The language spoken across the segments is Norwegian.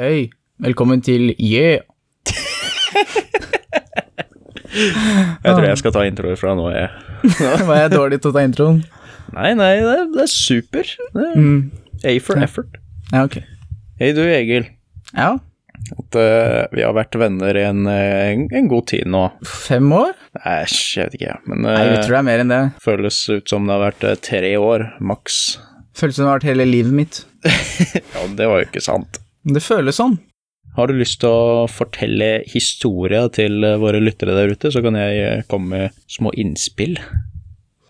Øy, velkommen til Yeah. Jeg tror jeg skal ta introer fra nå, jeg. Var jeg dårlig til å ta introen? Nei, nei, det er, det er super. Det er Mm. A for effort. Ja, ok. Hei du, Egil. Ja, At, uh, vi har vært venner i en, eh, en, en god tid nå. fem år? Æsj, jeg vet ikke, men Nei, jeg uh, tror det er mer enn det. føles ut som det har vært uh, tre år, maks. Føles som det har vært hele livet mitt. Ja, det var jo ikke sant. Det føles sånn. Har du lyst til å fortelle historia til eh, våre lyttere der ute, så kan jeg eh, komme med små innspill.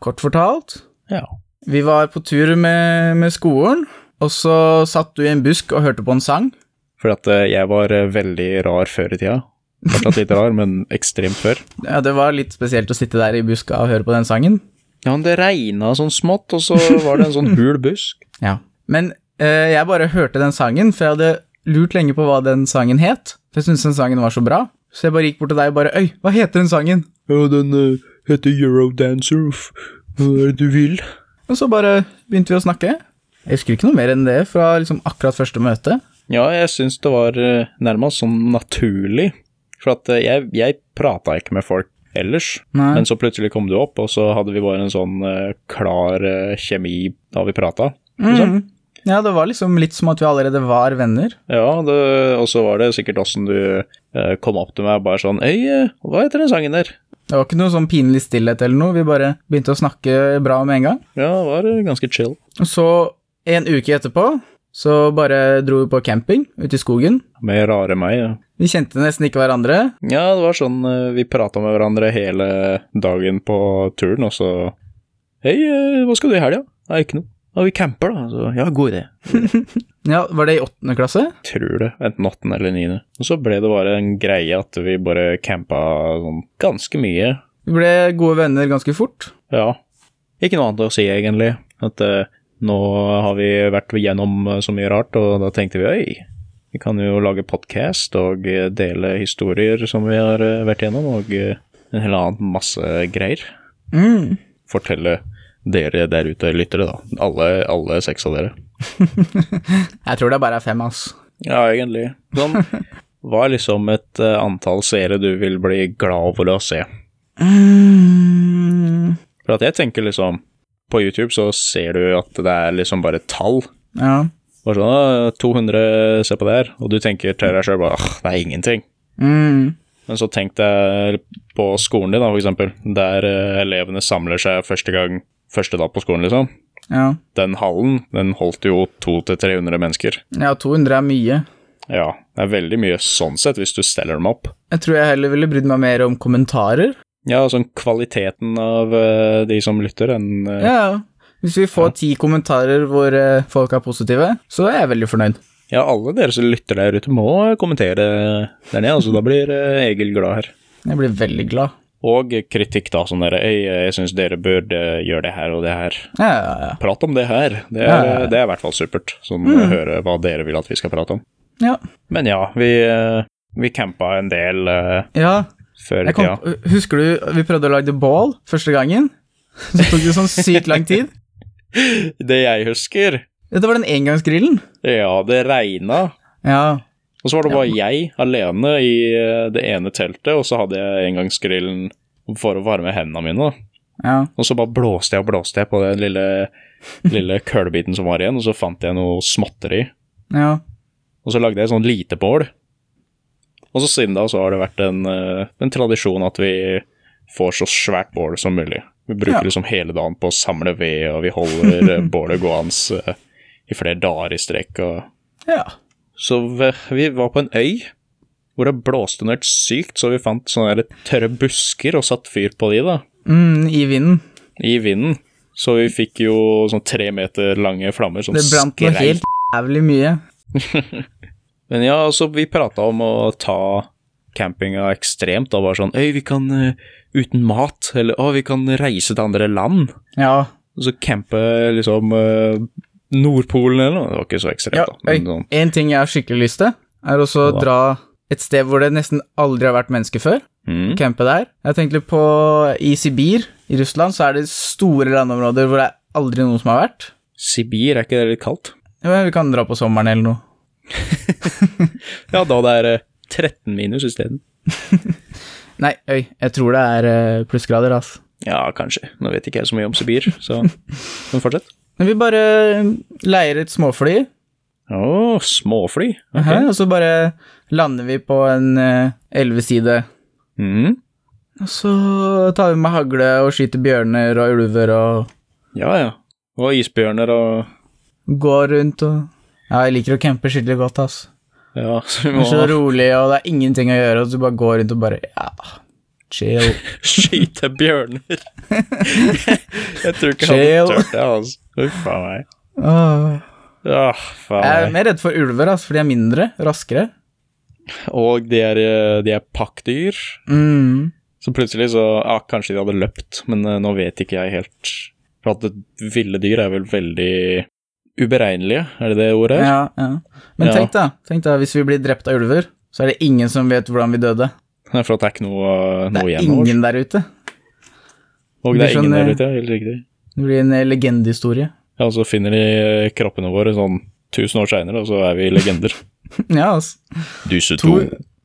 Kort fortalt, Ja. vi var på tur med, med skolen, og så satt du i en busk og hørte på en sang. Fordi at eh, jeg var veldig rar før i tida. Fortsatt litt rar, men ekstremt før. Ja, det var litt spesielt å sitte der i buska og høre på den sangen. Ja, men det regna sånn smått, og så var det en sånn hul busk. Ja. Men eh, jeg bare hørte den sangen, for jeg hadde lurt lenge på hva den sangen het. For jeg syntes den sangen var så bra. Så jeg bare gikk bort til deg og bare Øy, hva heter den sangen? Ja, den uh, heter Eurodancer. Hva er det du vil? Og så bare begynte vi å snakke. Jeg husker ikke noe mer enn det fra liksom akkurat første møte. Ja, jeg syns det var uh, nærmest sånn naturlig. For at uh, jeg, jeg prata ikke med folk ellers, Nei. men så plutselig kom du opp, og så hadde vi bare en sånn uh, klar uh, kjemi da vi prata. Mm. Ja, det var liksom litt som at vi allerede var venner. Ja, det, og så var det sikkert åssen du eh, kom opp til meg bare sånn Øy, uh, hva heter den sangen der? Det var ikke noe sånn pinlig stillhet eller noe, vi bare begynte å snakke bra med en gang. Ja, det var uh, ganske chill. Og så, en uke etterpå, så bare dro vi på camping ute i skogen. Med rare meg. Ja. Vi kjente nesten ikke hverandre. Ja, det var sånn eh, vi prata med hverandre hele dagen på turen, og så Hei, eh, hva skal du i helga? Nei, ikke noe. Ja, vi camper, da. Så, ja, god idé. Ja, var det i åttende klasse? Tror det. Enten åttende eller niende. Og så ble det bare en greie at vi bare campa sånn ganske mye. Vi ble gode venner ganske fort. Ja. Ikke noe annet å si, egentlig. At uh, nå har vi vært gjennom eh, så mye rart, og da tenkte vi øy, vi kan jo lage podkast og eh, dele historier som vi har vært gjennom, og en hel annen masse greier. Mm. fortelle dere der ute lyttere, da. Alle, alle seks av dere. Jeg tror det bare er fem, ass. Ja, egentlig. Sånn, hva er liksom et eh, antall seere du vil bli glad over å se? Mm. For at jeg tenker liksom På YouTube så ser du at det er liksom bare tall. Ja. Bare sånn 200 ser på det her, og du tenker til deg sjøl bare åh, det er ingenting. Mm. Men så tenk deg på skolen din, da, for eksempel, der eh, elevene samler seg første gang første dag på skolen, liksom. Ja. Den hallen, den holdt jo 200-300 mennesker. ja, 200 er mye. Ja, det er veldig mye sånn sett, hvis du steller dem opp. Jeg tror jeg heller ville brydd meg mer om kommentarer. Ja, sånn kvaliteten av uh, de som lytter, enn uh, Ja, Hvis vi får ti kommentarer hvor uh, folk er positive, så er jeg veldig fornøyd. Ja, alle dere som lytter der ute, må kommentere der nede, altså da blir Egil glad her. Jeg blir veldig glad. Og kritikk, da, sånn derre Jeg, jeg syns dere burde gjøre det her og det her. Ja, ja, ja. Prat om det her. Det er. Det er i hvert fall supert. Sånn å høre hva dere vil at vi skal prate om. ja. Men ja, vi, eh, vi campa en del eh, ja. før i tida. husker du vi prøvde å lage bål første gangen? Så tok det sånn sykt lang tid. Det jeg husker Dette var den engangsgrillen. Ja, det regna. Ja. Og så var det bare jeg alene i eh, det ene teltet, og så hadde jeg engangsgrillen for å varme hendene mine. ja. Og så bare blåste jeg og blåste jeg på den lille, lille kølebiten som var igjen, og så fant jeg noe småtteri. Ja. Og så lagde jeg et sånt lite bål. Og så siden da så har det vært en, eh, en tradisjon at vi får så svært bål som mulig. Vi bruker Ja. liksom hele dagen på å samle ved, og vi holder eh, bålet gående i flere dager i strekk. og ja. Så vi, var på en øy hvor det blåste noe helt sykt, så vi fant sånne tørre busker og satte fyr på de, da, Mm, I vinden. i vinden. Så vi fikk jo sånn tre meter lange flammer som Det brant noe helt jævlig mye. Men ja, altså, vi prata om å ta campinga ekstremt, da bare sånn Øy, vi kan uh, uten mat, eller å, vi kan reise til andre land. Ja. Og så campe liksom eh, Nordpolen eller noe. Det var ikke så ekstremt, ja. da. Men sånn, en ting jeg har skikkelig lyst til, er også å dra et sted hvor det nesten aldri har vært mennesker før. mm, Campe der. Jeg tenkte litt på I Sibir i Russland så er det store landområder hvor det er aldri noen som har vært. Sibir, er ikke det litt kaldt? Ja, vi kan dra på sommeren eller noe. Ja, da det er eh, 13 minus isteden. Nei, øy, jeg tror det er eh, plussgrader, altså. Ja, kanskje. Nå vet ikke jeg så mye om Sibir, så Men fortsett. Men vi bare leier et småfly, Å, småfly. Okay. Uh -huh, og så bare lander vi på en eh, elveside. Mm. Og så tar vi med hagle og skyter bjørner og ulver og Ja, ja. Og isbjørner og går rundt og Ja, jeg liker å campe skikkelig godt, ass. Ja, så vi må... Det er så rolig, og det er ingenting å gjøre, og du bare går rundt og bare Ja, chill. skyte bjørner. jeg tror ikke Chill. hadde turt det, altså. Huff a meg. Åh. Ja, faen Jeg er mer redd for ulver, altså, for de er mindre, raskere. Og de er, eh, de er pakkdyr. Mm. Så plutselig så Ja, kanskje de hadde løpt, men eh, nå vet ikke jeg helt. For at ville dyr er vel veldig uberegnelige, er det det ordet? Ja, ja. Men Ja. tenk da, tenk da, hvis vi blir drept av ulver, så er det ingen som vet hvordan vi døde. For at det er ikke noe, Det er ingen der ute. Og det er ingen der ute, helt riktig. Det blir en eh, legendehistorie. Ja, og så finner de eh, kroppene våre sånn 1000 år seinere, og så er vi legender. Ja, altså. Disse to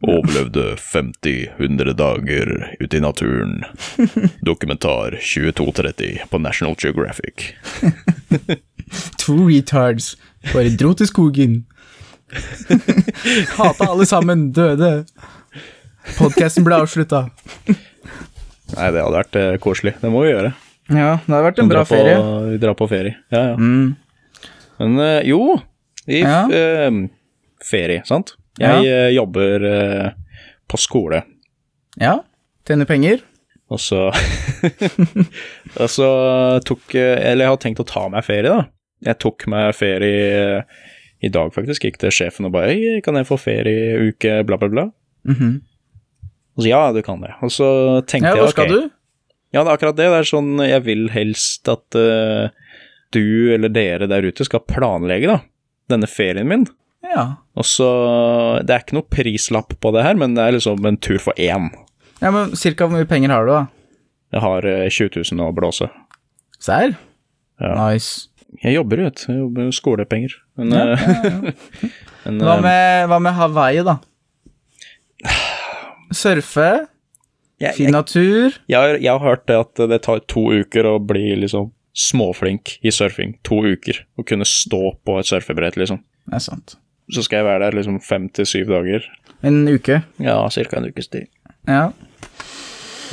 overlevde 50-100 dager ute i naturen. Dokumentar 2230 på National Geographic. To retards bare dro til skogen. Hata alle sammen, døde. Podcasten ble avslutta. Nei, det hadde vært eh, koselig. Det må vi gjøre. Ja, det har vært en bra Dra på- ferie. Vi drar på ferie. Ja, ja. Mm. Men eh, jo, i Ja. eh, ferie, sant? Jeg eh, jobber eh, på skole, Ja, tjener penger. og så Og så tok eh, Eller jeg har tenkt å ta meg ferie, da. Jeg tok meg ferie eh, i dag, faktisk. Gikk til sjefen og bare Hei, kan jeg få ferieuke, bla, bla, bla. Mhm. Og så ja, du kan det. Og så tenkte Ja, jeg hva skal du? Ja, det er akkurat det. Det er sånn jeg vil helst at uh, du eller dere der ute skal planlegge, da. Denne ferien min. Ja. Og så Det er ikke noe prislapp på det her, men det er liksom en tur for én. ja, men cirka hvor mye penger har du, da? Jeg har eh, 20 000 å blåse. Serr? Ja. Nice. Jeg jobber jo, vet. Jeg jobber med skolepenger. Men, Ja, ja, men Hva eh, med, hva med Hawaii, da? Surfe, jeg, fin natur. jeg, har, jeg har hørt det at det tar to uker å bli liksom småflink i surfing. To uker. Å kunne stå på et surfebrett, liksom. Det er sant. Så skal jeg være der liksom fem til syv dager. En uke. Ja, ca. en ukes tid. Ja.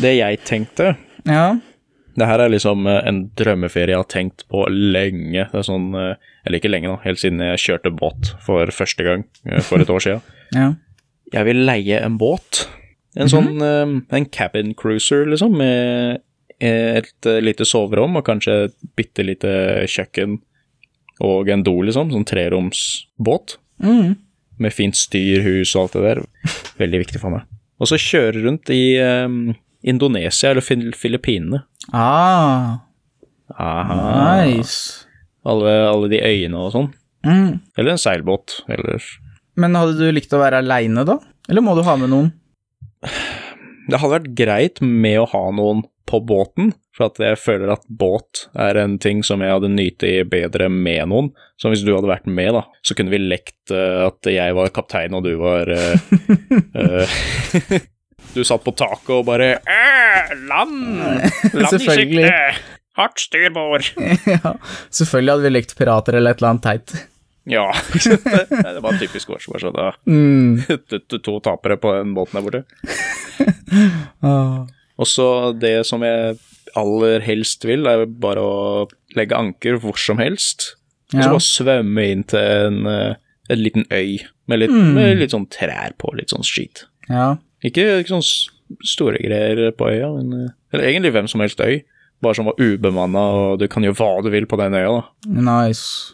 Det jeg tenkte Ja. Det her er liksom eh, en drømmeferie jeg har tenkt på lenge. Det er sånn, eh, Eller ikke lenge, da. Helt siden jeg kjørte båt for første gang eh, for et år siden. ja. Jeg vil leie en båt. En sånn eh, en cabin cruiser, liksom, med eh, et eh, lite soverom og kanskje et bitte lite kjøkken og en do, liksom. Sånn treromsbåt Mm. med fint styrhus og alt det der. Veldig viktig for meg. Og så kjøre rundt i um, Indonesia eller Fil Filippinene. Ah, Aha. nice. Alle, alle de øyene og sånn. Mm. Eller en seilbåt, eller Men hadde du likt å være aleine, da? Eller må du ha med noen? Det hadde vært greit med å ha noen på båten, for at jeg føler at båt er en ting som jeg hadde nytt i bedre med noen. Så hvis du hadde vært med, da, så kunne vi lekt uh, at jeg var kaptein og du var uh, Du satt på taket og bare Land! Land i sikte! Hardt styrbord! ja, selvfølgelig hadde vi lekt pirater eller et eller annet teit. Ja. det var typisk. Bare sånn, da. Mm. To, tapere på den båten der borte. Ah. Og så det som jeg aller helst vil, er bare å legge anker hvor som helst. Og så Ja. bare svømme inn til en, eh, en liten øy med litt, Mm. med litt sånn trær på, litt sånn skit. ja. Ikke, ikke sånn store greier på øya, men eh, Eller egentlig hvem som helst øy. Bare som var ubemanna, og du kan gjøre hva du vil på den øya, da. Nice.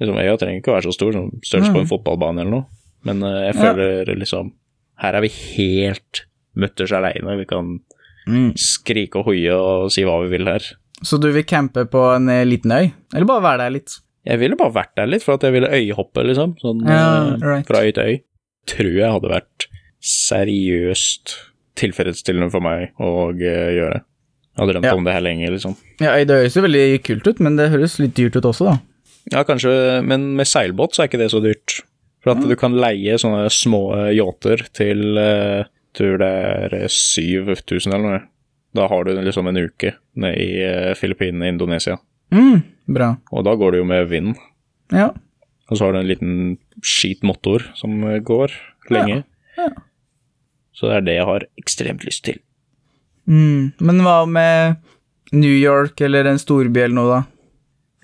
Liksom, øya trenger ikke å være så stor, som størrelse på en fotballbane eller noe. Men uh, jeg Ja. føler liksom Her er vi helt mutters aleine. Vi kan Mm. skrike og hoie og si hva vi vil her. Så du vil campe på en eh, liten øy? Eller bare være der litt? Jeg ville bare vært der litt, for at jeg ville øyhoppe, liksom. Sånn Ja, eh, right. fra øy til øy. Tror jeg hadde vært seriøst tilfredsstillende for meg å gjøre. Jeg har drømt Ja. om det her lenge, liksom. Ja, Det høres jo veldig kult ut, men det høres litt dyrt ut også, da. Ja, kanskje, men med seilbåt så er ikke det så dyrt. For at du kan leie sånne små yachter til uh, tror det er 7000 eller noe. Da har du liksom en uke nede i uh, Filippinene, Indonesia. Mm, bra. Og da går det jo med vind. Ja. Og så har du en liten skitmotor som eh, går lenge. Ja, ja. Så det er det jeg har ekstremt lyst til. Mm. Men hva med New York eller en storby eller noe, da?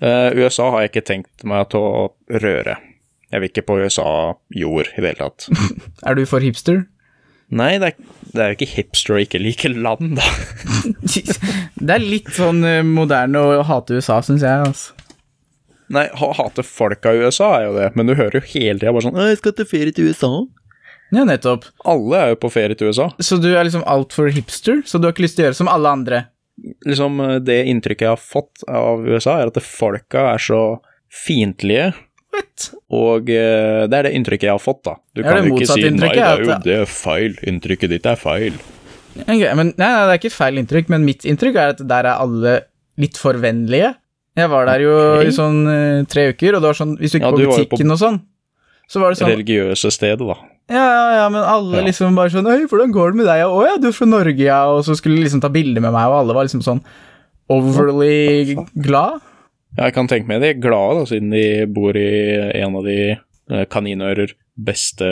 Eh, USA har jeg ikke tenkt meg til å røre. Jeg vil ikke på USA-jord i det hele tatt. Er du for hipster? Nei, det er, det jo ikke hipster å ikke like land, da. det er litt sånn eh, moderne å hate USA, syns jeg. altså. Nei, å hate folka i USA er jo det, men du hører jo hele tida bare sånn 'Jeg skal til ferie til USA'. Ja, nettopp. Alle er jo på ferie til USA. Så du er liksom altfor hipster? Så du har ikke lyst til å gjøre som alle andre? Liksom, eh, Det inntrykket jeg har fått av USA, er at folka er så fiendtlige. Og eh, det er det inntrykket jeg har fått, da. Du kan jo ikke si 'nei, det er jo det er feil'. Inntrykket ditt er feil. Okay, men, nei, nei, det er ikke feil inntrykk, men mitt inntrykk er at der er alle litt for vennlige. Jeg var der jo okay. i sånn eh, tre uker, og det var sånn, hvis du gikk Ja, på butikken på- og sånn, så var det sånn Religiøse stedet, da. Ja, ja, ja, men alle liksom bare sånn Hei, hvordan går det med deg? Å ja, du er fra Norge, ja. Og så skulle de liksom ta bilde med meg, og alle var liksom sånn overly glad. Ja, jeg kan tenke meg de er glade, da, siden de bor i en av de eh, kaninører beste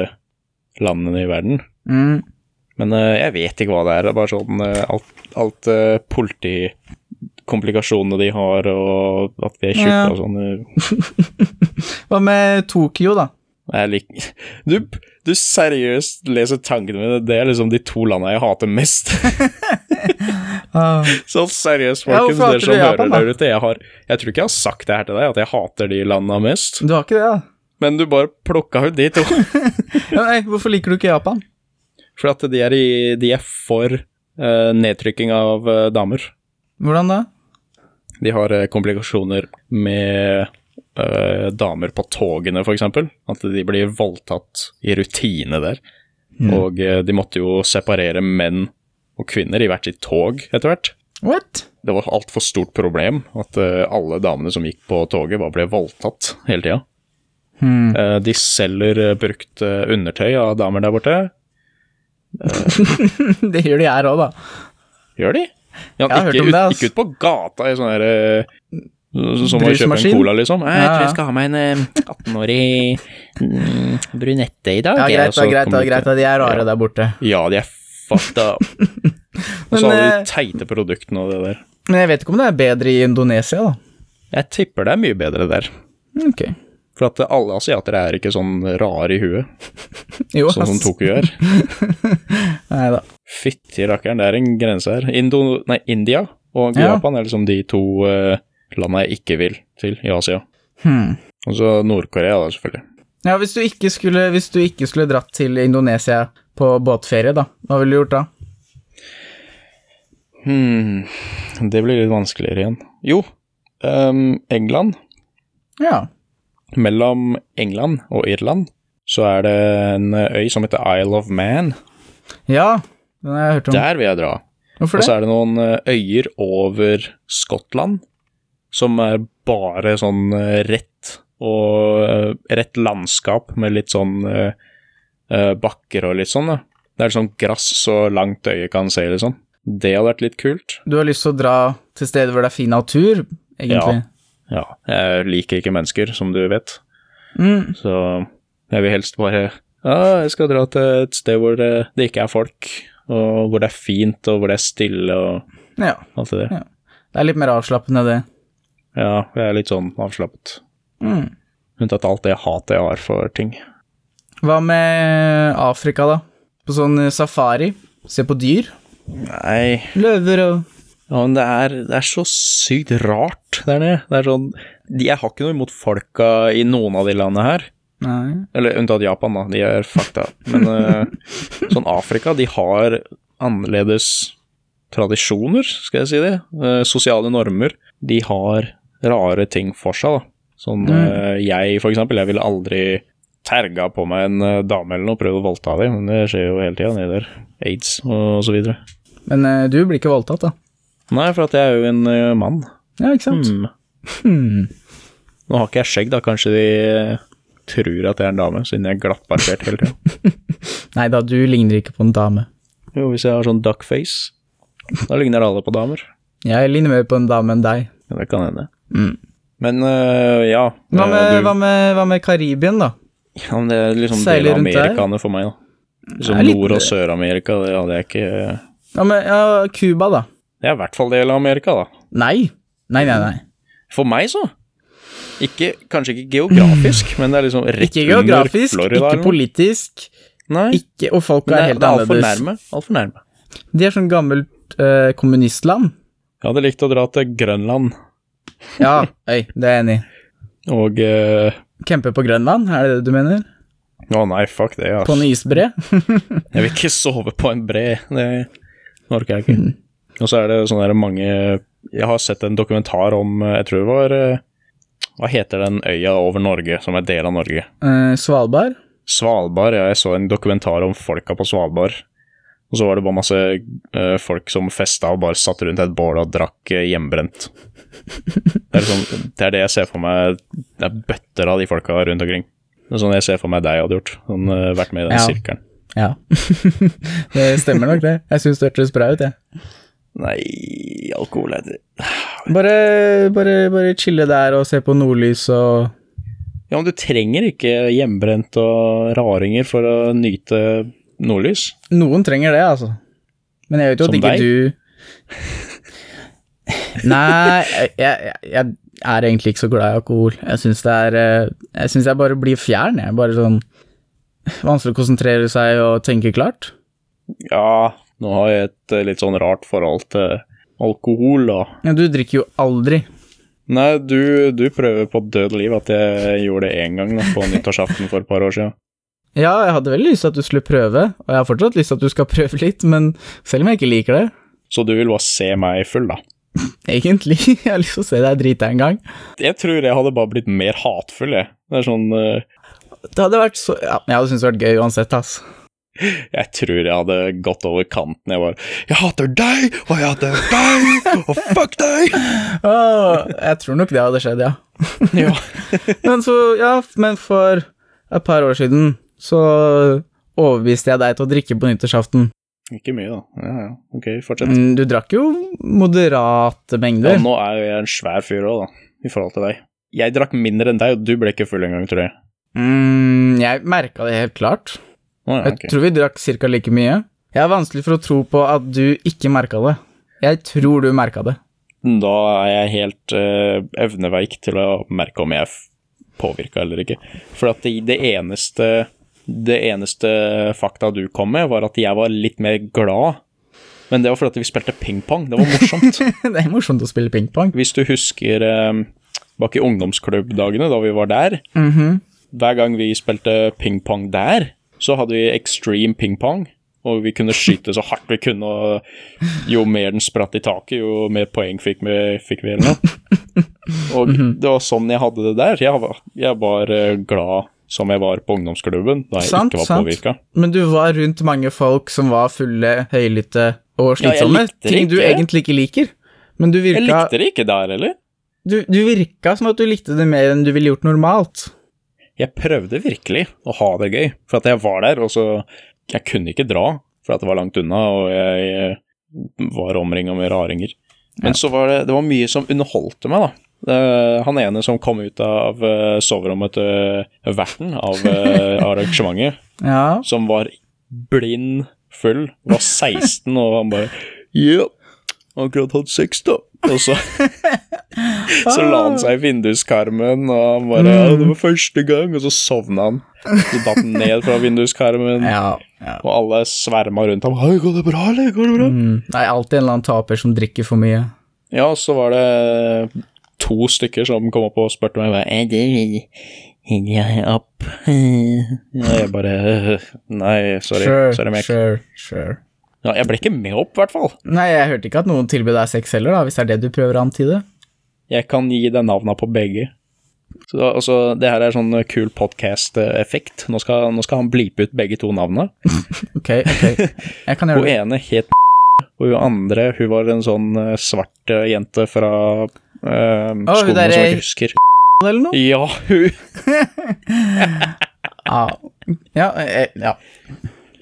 landene i verden. Mm. Men uh, jeg vet ikke hva det er. Det er bare sånn eh, alt, alt uh, politikomplikasjonene de har, og at vi er tjukke Ja. og sånn. Hva med Tokyo, da? Jeg liker Du, du seriøst leser tankene mine. Det er liksom de to landene jeg hater mest. Ah. Så seriøst, folkens, hvorfor dere som hører der ute. Jeg, har, jeg tror ikke jeg har sagt det her til deg, at jeg hater de landene mest. Du har ikke det, da? Men du bare plukka ut de to. Ja, hvorfor liker du ikke Japan? For at de er, i, de er for uh, nedtrykking av uh, damer. Hvordan da? De har uh, komplikasjoner med eh, damer på togene, f.eks. At de blir voldtatt i rutine der. Og eh, de måtte jo separere menn og kvinner i hvert sitt tog etter hvert. What? Det var altfor stort problem at eh, alle damene som gikk på toget, bare ble voldtatt hele tida. Hmm. De selger brukt undertøy av damer der borte. det gjør de her òg, da. Gjør de? Ja, ikke, det, ut, ikke ut på gata i sånne her Som å kjøpe en cola, liksom. Jeg jeg tror jeg skal ha meg en eh, 18-årig mm, brunette i dag. Ja, greit, da, greit, da, greit, da, de er rare Ja. der borte. Ja, de er fucked up. og så har vi eh, de teite produktene og det der. Men jeg vet ikke om det er bedre i Indonesia, da. Jeg tipper det er mye bedre der. Ok. For at alle asiater er ikke sånn rare i huet, Jo, sånn som. Tokyo er. Nei da. Fytti rakkeren, det er en grense her. Indo, nei, India og Ja. Japan er liksom de to uh, landene jeg ikke vil til i Asia. Hmm. Og så Nord-Korea, da, selvfølgelig. Ja, hvis du, ikke skulle, hvis du ikke skulle dratt til Indonesia på båtferie, da, hva ville du gjort da? Hmm, det blir litt vanskeligere igjen. Jo, um, England. Ja. Mellom England og Irland så er det en øy som heter Isle of Man. Ja, den har jeg hørt om. Der vil jeg dra. Hvorfor det? Og så er det noen eh, øyer over Skottland som er bare sånn eh, rett og eh, rett landskap med litt sånn eh, bakker og litt sånn. Da. Det er sånn gress så langt øyet kan se, liksom. Det hadde vært litt kult. Du har lyst til å dra til steder hvor det er fin natur, egentlig? Ja, jeg liker ikke mennesker, som du vet. Mm. Så jeg vil helst bare Ja, jeg skal dra til et sted hvor det, det ikke er folk, og hvor det er fint, og hvor det er stille, og Ja. alt det der. Ja. Det er litt mer avslappende, det. Ja, jeg er litt sånn avslappet. Mm. Unntatt alt det hatet jeg har for ting. Hva med Afrika, da? På sånn safari? Se på dyr? Nei, Løver og ja, men det er, det er så sykt rart der nede. Det er sånn Jeg har ikke noe imot folka i noen av de landene her. Nei. Eller unntatt Japan, da. De er up. Men eh, sånn Afrika, de har annerledes tradisjoner, skal jeg si det. Eh, sosiale normer. De har rare ting for seg, da. Sånn eh, jeg, for eksempel, jeg ville aldri terga på meg en uh, dame eller noe og prøvd å voldta dem, men det skjer jo hele tida nedi der. Aids og så videre. Men uh, du blir ikke voldtatt, da? Nei, for at jeg er jo en mann. Ja, ikke sant? Hmm. Nå har ikke jeg skjegg, da. Kanskje de tror at jeg er en dame, siden jeg er glattbarbert hele tida. Nei da, du ligner ikke på en dame. Jo, hvis jeg har sånn duckface, da ligner alle på damer. Jeg ligner mer på en dame enn deg. Ja, det kan hende. Mm. Men uh, ja. Hva øh, med, du- hva med, hva med Karibien, da? Ja, men det er liksom Seiler del av? Amerikaene for meg, da. Liksom litt- Nord- og Sør-Amerika, det hadde jeg ikke Ja, men ja, Cuba, da? Det er i hvert fall del av Amerika, da. Nei. Nei, nei, nei. For meg, så. Ikke, kanskje ikke geografisk, men det er liksom rett Ikke geografisk, under Florida. ikke politisk, Nei, ikke Og folk er er, helt det er altfor nærme. Alt for nærme. De er sånn gammelt eh, kommunistland. Jeg hadde likt å dra til Grønland Ja, øy, det er jeg enig i. og uh, Campe på Grønland, er det det du mener? Å nei, fuck det, På ass. en isbre? Jeg vil ikke sove på en bre. Det orker jeg ikke. Mm. Og så er det sånn der mange Jeg har sett en dokumentar om Jeg tror det var øh, Hva heter den øya over Norge, som er del av Norge? Eh, Svalbard? Svalbard, ja, jeg så en dokumentar om folka på Svalbard. Og så var det bare masse uh, folk som festa og bare satt rundt et bål og drakk uh, hjemmebrent. Det er, sånn, det er det jeg ser for meg Det er bøtter av de folka rundt omkring. Det er sånn jeg ser for meg deg hadde gjort. Sånn, uh, vært med i den Ja. sirkelen. Ja. det stemmer nok, det. Jeg syns det hørtes bra ut, jeg. Nei, alkohol er det Bare, bare, bare chille der og se på nordlys og Ja, men du trenger ikke hjemmebrent og raringer for å nyte nordlys. Noen trenger det, altså. Men jeg vet jo at Som ikke deg? du Nei, jeg, jeg, jeg er egentlig ikke så glad i alkohol. Jeg syns det er eh, Jeg syns jeg bare blir fjern, jeg. Bare sånn Vanskelig å konsentrere seg og tenke klart. Ja, nå har jeg et eh, litt sånn rart forhold til alkohol, da. Ja, du drikker jo aldri. Nei, du, du prøver på død liv at jeg gjorde det én gang da, på nyttårsaften for et par år siden. Ja, jeg hadde veldig lyst til at du skulle prøve, og jeg har fortsatt lyst til at du skal prøve litt, men selv om jeg ikke liker det Så du vil bare se meg full, da? Egentlig. Jeg har lyst til å se deg drite en gang. Jeg tror jeg hadde bare blitt mer hatfull, jeg. Det er sånn uh... Det hadde vært så Ja, jeg hadde syntes det hadde vært gøy uansett, ass. Jeg tror jeg hadde gått over kanten. Jeg bare Jeg hater deg, og jeg hater deg, og fuck deg! Oh, jeg tror nok det hadde skjedd, ja. Ja. Men så, ja, men for et par år siden så overbeviste jeg deg til å drikke på nyttårsaften. Ikke mye, da. Ja, ja. Ok, fortsett. Mm, Du drakk jo moderate mengder. Ja, nå er jo jeg en svær fyr òg, da, i forhold til deg. Jeg drakk mindre enn deg, og du ble ikke full engang, tror jeg. Mm, jeg merka det helt klart. Oh, ja, Jeg tror vi drakk ca. like mye. Jeg har vanskelig for å tro på at du ikke merka det. Jeg tror du merka det. Da er jeg helt uh, evneveik til å merke om jeg er påvirka eller ikke. For at det, det eneste Det eneste fakta du kom med, var at jeg var litt mer glad. Men det var fordi at vi spilte pingpong. Det var morsomt. det er morsomt å spille pingpong. Hvis du husker eh, bak i ungdomsklubbdagene, da vi var der Mhm. Hver gang vi spilte pingpong der, så hadde vi extreme pingpong. Og vi kunne skyte så hardt vi kunne, og jo mer den spratt i taket, jo mer poeng fikk vi, fikk vi eller noe. Og det var sånn jeg hadde det der. Jeg var, jeg var eh, glad som jeg var på ungdomsklubben, da jeg Sant, ikke var påvirka. Men du var rundt mange folk som var fulle, høylytte og slitsomme. Ja, ting du egentlig ikke liker. Men du Jeg likte det ikke der heller. du, du virka som at du likte det mer enn du ville gjort normalt. Jeg prøvde virkelig å ha det gøy, for at jeg var der, og så Jeg kunne ikke dra, for at det var langt unna, og jeg eh, var omringa med raringer. Men så var det Det var mye som underholdte meg, da. Det- Han ene som kom ut av eh, soverommet til verten av eh, arrangementet, Ja. som var blind full, var 16, og han bare Ja, akkurat hatt sex, da. Og så Så la han seg i vinduskarmen, og han bare Ja, det var første gang, og så sovna han. Så datt han ned fra vinduskarmen, Ja. ja. og alle sverma rundt ham. Går det bra, eller? Går det bra? Mm, er alltid en eller annen taper som drikker for mye. Ja, så var det to stykker som kom opp og spurte meg hva er det jeg opp? Nei, jeg bare Nei, sorry. Sure, sorry Mac. sure, sure. Ja, jeg ble ikke med opp, i hvert fall. Nei, jeg hørte ikke at noen tilbød deg sex heller, da, hvis det er det du prøver å antyde. Jeg kan gi deg navna på begge. Så altså, det her er sånn kul podcast-effekt. Nå, nå skal han blipe ut begge to navnene. Ok, ok. Jeg kan Hun gjøre det. ene het og hun andre, hun var en sånn eh, svart eh, jente fra uh, oh, skolen som jeg ikke husker. eller noe? Ja, hun Ja, ja, eh, ja.